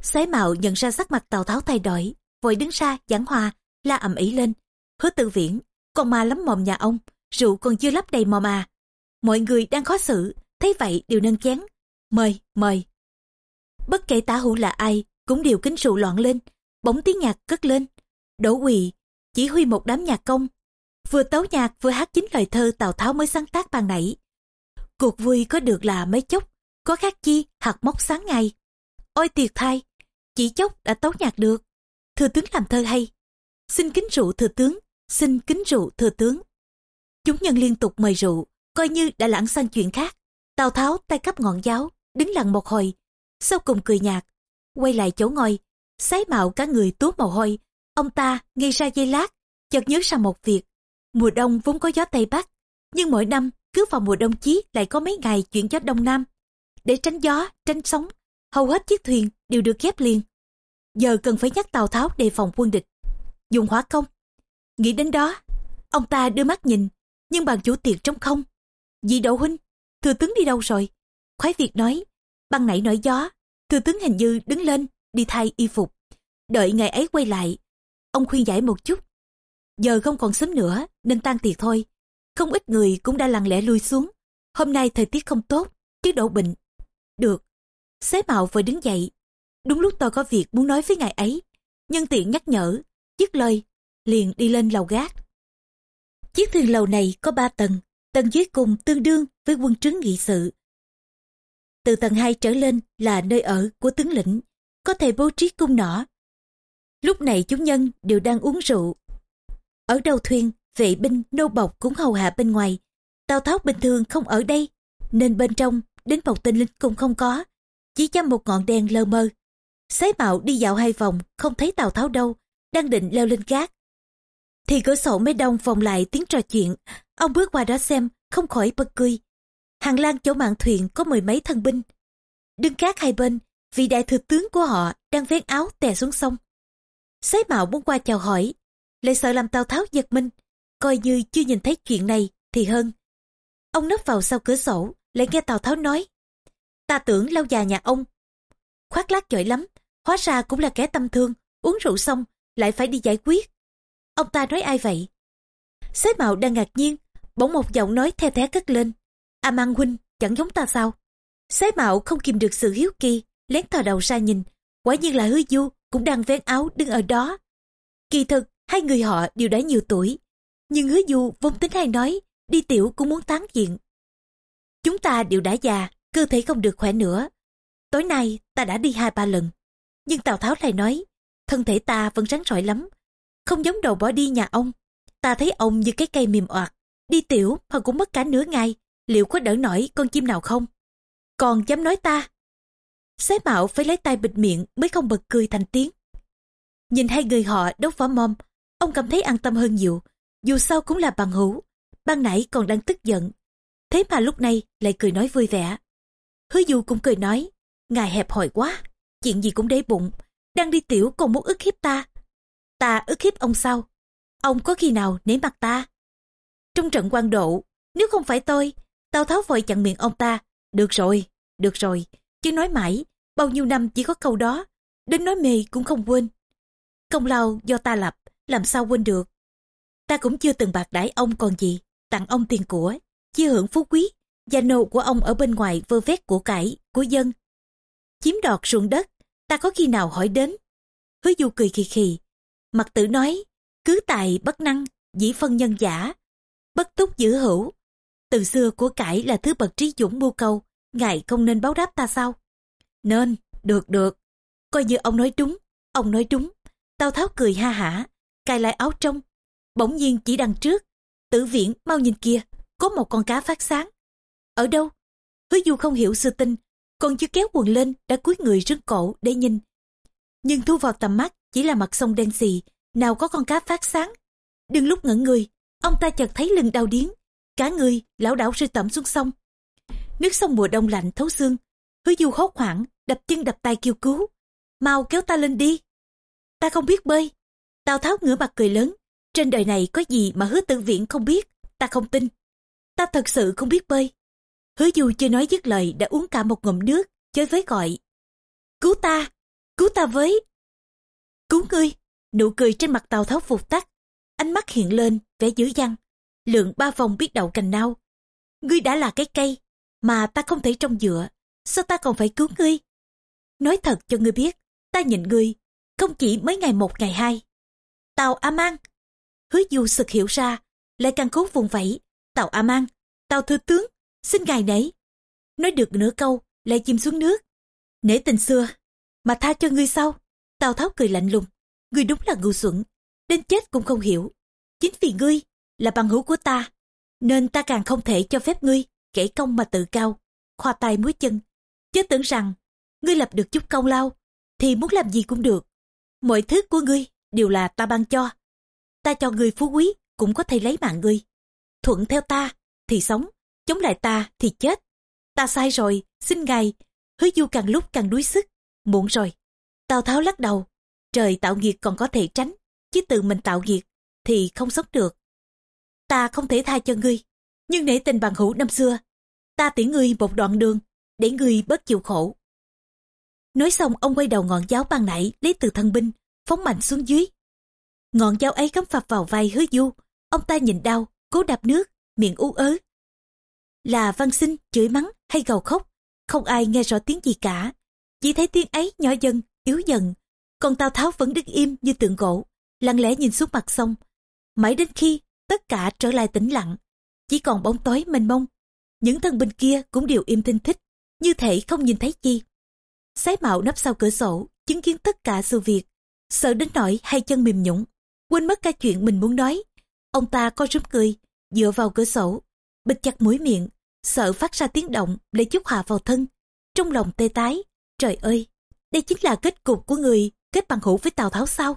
Sái mạo nhận ra sắc mặt Tào Tháo thay đổi, vội đứng ra giảng hòa, la ầm ĩ lên. Hứa tự viễn, con ma lắm mồm nhà ông, rượu còn chưa lấp đầy mồm à. Mọi người đang khó xử, thấy vậy đều nâng chén. Mời, mời. Bất kể tả hữu là ai, cũng đều kính rượu loạn lên bỗng tiếng nhạc cất lên đỗ quỳ chỉ huy một đám nhạc công vừa tấu nhạc vừa hát chính lời thơ Tào Tháo mới sáng tác ban nãy. Cuộc vui có được là mấy chốc, có khác chi hạt mốc sáng ngày. Ôi tiệt thay, chỉ chốc đã tấu nhạc được. Thừa tướng làm thơ hay. Xin kính rượu thừa tướng, xin kính rượu thừa tướng. Chúng nhân liên tục mời rượu, coi như đã lãng sang chuyện khác. Tào Tháo tay cắp ngọn giáo, đứng lặng một hồi, sau cùng cười nhạt, quay lại chỗ ngồi, sái mạo cả người túa mồ hôi. Ông ta nghi ra giây lát, chợt nhớ ra một việc. Mùa đông vốn có gió Tây Bắc, nhưng mỗi năm cứ vào mùa đông chí lại có mấy ngày chuyển gió Đông Nam. Để tránh gió, tránh sóng, hầu hết chiếc thuyền đều được ghép liền. Giờ cần phải nhắc Tào Tháo đề phòng quân địch. Dùng hỏa công. Nghĩ đến đó, ông ta đưa mắt nhìn, nhưng bàn chủ tiệc trống không. Dị đậu huynh, thừa tướng đi đâu rồi? Khoái Việt nói, băng nảy nổi gió, thừa tướng hình như đứng lên, đi thay y phục. Đợi ngày ấy quay lại, ông khuyên giải một chút. Giờ không còn sớm nữa, nên tan tiệc thôi. Không ít người cũng đã lặng lẽ lui xuống. Hôm nay thời tiết không tốt, tiết độ bệnh. Được. Xế mạo vừa đứng dậy. Đúng lúc tôi có việc muốn nói với ngài ấy. Nhân tiện nhắc nhở, dứt lời, liền đi lên lầu gác. Chiếc thuyền lầu này có ba tầng, tầng dưới cùng tương đương với quân trướng nghị sự. Từ tầng 2 trở lên là nơi ở của tướng lĩnh, có thể bố trí cung nỏ. Lúc này chúng nhân đều đang uống rượu. Ở đầu thuyền, vệ binh, nô bọc cũng hầu hạ bên ngoài. Tào Tháo bình thường không ở đây, nên bên trong đến một tên lính cũng không có. Chỉ chăm một ngọn đèn lơ mơ. Sái mạo đi dạo hai vòng, không thấy Tào Tháo đâu, đang định leo lên gác. Thì cửa sổ mấy đông vòng lại tiếng trò chuyện, ông bước qua đó xem, không khỏi bật cười. Hàng lan chỗ mạn thuyền có mười mấy thân binh. Đứng gác hai bên, vị đại thừa tướng của họ đang vén áo tè xuống sông. Sái mạo muốn qua chào hỏi, lại sợ làm Tào Tháo giật mình, coi như chưa nhìn thấy chuyện này thì hơn. Ông nấp vào sau cửa sổ, lại nghe Tào Tháo nói. Ta tưởng lâu già nhà ông. Khoác lác giỏi lắm, hóa ra cũng là kẻ tâm thương, uống rượu xong, lại phải đi giải quyết. Ông ta nói ai vậy? Sái mạo đang ngạc nhiên, bỗng một giọng nói the thé cất lên. A mang huynh, chẳng giống ta sao? Sái mạo không kìm được sự hiếu kỳ, lén thò đầu ra nhìn. Quả nhiên là hứa du, cũng đang vén áo đứng ở đó. Kỳ thực, hai người họ đều đã nhiều tuổi, nhưng hứa du vốn tính hay nói, đi tiểu cũng muốn tán diện. Chúng ta đều đã già, cơ thể không được khỏe nữa. Tối nay ta đã đi hai ba lần. Nhưng Tào Tháo lại nói, thân thể ta vẫn rắn rỏi lắm. Không giống đầu bỏ đi nhà ông. Ta thấy ông như cái cây mềm oạt. Đi tiểu mà cũng mất cả nửa ngày. Liệu có đỡ nổi con chim nào không? Còn dám nói ta. Xế mạo phải lấy tay bịt miệng mới không bật cười thành tiếng. Nhìn hai người họ đấu võ mom, ông cảm thấy an tâm hơn nhiều dù sao cũng là bằng hữu ban nãy còn đang tức giận. Thế mà lúc này lại cười nói vui vẻ. Hứa du cũng cười nói ngài hẹp hòi quá chuyện gì cũng để bụng đang đi tiểu còn muốn ức hiếp ta. Ta ức hiếp ông sao? Ông có khi nào nể mặt ta? Trong trận quan độ nếu không phải tôi tào tháo vội chặn miệng ông ta. Được rồi được rồi chứ nói mãi bao nhiêu năm chỉ có câu đó đến nói mê cũng không quên công lao do ta lập làm sao quên được ta cũng chưa từng bạc đãi ông còn gì, tặng ông tiền của, chia hưởng phú quý, gia nô của ông ở bên ngoài vơ vét của cải, của dân. Chiếm đoạt ruộng đất, ta có khi nào hỏi đến. Hứa du cười khì khì, mặt tử nói, cứ tài bất năng, dĩ phân nhân giả, bất túc giữ hữu. Từ xưa của cải là thứ bậc trí dũng mưu cầu, ngài không nên báo đáp ta sao? Nên, được được, coi như ông nói đúng, ông nói đúng. Tao tháo cười ha hả, cài lại áo trong, Bỗng nhiên chỉ đằng trước, tử viễn mau nhìn kia, có một con cá phát sáng. Ở đâu? Hứa du không hiểu sư tinh, còn chưa kéo quần lên đã cúi người rưng cổ để nhìn. Nhưng thu vào tầm mắt chỉ là mặt sông đen xì, nào có con cá phát sáng. Đừng lúc ngẩn người, ông ta chợt thấy lưng đau điếng, cả người lão đảo rơi tẩm xuống sông. Nước sông mùa đông lạnh thấu xương, hứa du hốt hoảng, đập chân đập tay kêu cứu. Mau kéo ta lên đi. Ta không biết bơi. Tào Tháo ngửa mặt cười lớn, trên đời này có gì mà hứa tử viễn không biết, ta không tin. Ta thật sự không biết bơi. Hứa du chưa nói dứt lời đã uống cả một ngụm nước, chơi với gọi. Cứu ta, cứu ta với. Cứu ngươi, nụ cười trên mặt Tào tháo phục tắt. Ánh mắt hiện lên, vẻ dữ dằn. Lượng ba vòng biết đậu cành nao. Ngươi đã là cái cây, mà ta không thể trông dựa. Sao ta còn phải cứu ngươi? Nói thật cho ngươi biết, ta nhìn ngươi, không chỉ mấy ngày một ngày hai. Tàu A Mang, Hứa du sực hiểu ra, lại càng cố vùng vẫy tàu a mang tàu thư tướng xin ngài nấy. nói được nửa câu lại chìm xuống nước nể tình xưa mà tha cho ngươi sau tào tháo cười lạnh lùng ngươi đúng là ngu xuẩn đến chết cũng không hiểu chính vì ngươi là bằng hữu của ta nên ta càng không thể cho phép ngươi kể công mà tự cao, khoa tay muối chân. Chớ tưởng rằng, ngươi lập được chút công lao, thì muốn làm gì cũng được. Mọi thứ của ngươi đều là ta ban cho. Ta cho ngươi phú quý, cũng có thể lấy mạng ngươi. Thuận theo ta thì sống, chống lại ta thì chết. Ta sai rồi, xin ngài, hứa du càng lúc càng đuối sức, muộn rồi. Tào tháo lắc đầu, trời tạo nghiệt còn có thể tránh, chứ tự mình tạo nghiệt thì không sống được. Ta không thể tha cho ngươi nhưng nể tình bằng hữu năm xưa, ta tiễn ngươi một đoạn đường để ngươi bớt chịu khổ. Nói xong, ông quay đầu ngọn giáo ban nãy, lấy từ thân binh, phóng mạnh xuống dưới. Ngọn giáo ấy cắm phập vào vai hứa du. Ông ta nhìn đau, cố đạp nước, miệng u ớ. Là văn sinh chửi mắng hay gào khóc, không ai nghe rõ tiếng gì cả. Chỉ thấy tiếng ấy nhỏ dần, yếu dần. Còn tào tháo vẫn đứng im như tượng gỗ, lặng lẽ nhìn xuống mặt sông. Mãi đến khi tất cả trở lại tĩnh lặng chỉ còn bóng tối mênh mông. Những thân binh kia cũng đều im thinh thích, như thể không nhìn thấy chi. Sái mạo nấp sau cửa sổ chứng kiến tất cả sự việc. Sợ đến nỗi hai chân mềm nhũng, quên mất cả chuyện mình muốn nói. Ông ta co rúm cười, dựa vào cửa sổ, bịt chặt mũi miệng, sợ phát ra tiếng động để chút hòa vào thân. Trong lòng tê tái, trời ơi, đây chính là kết cục của người kết bằng hữu với tào tháo sao?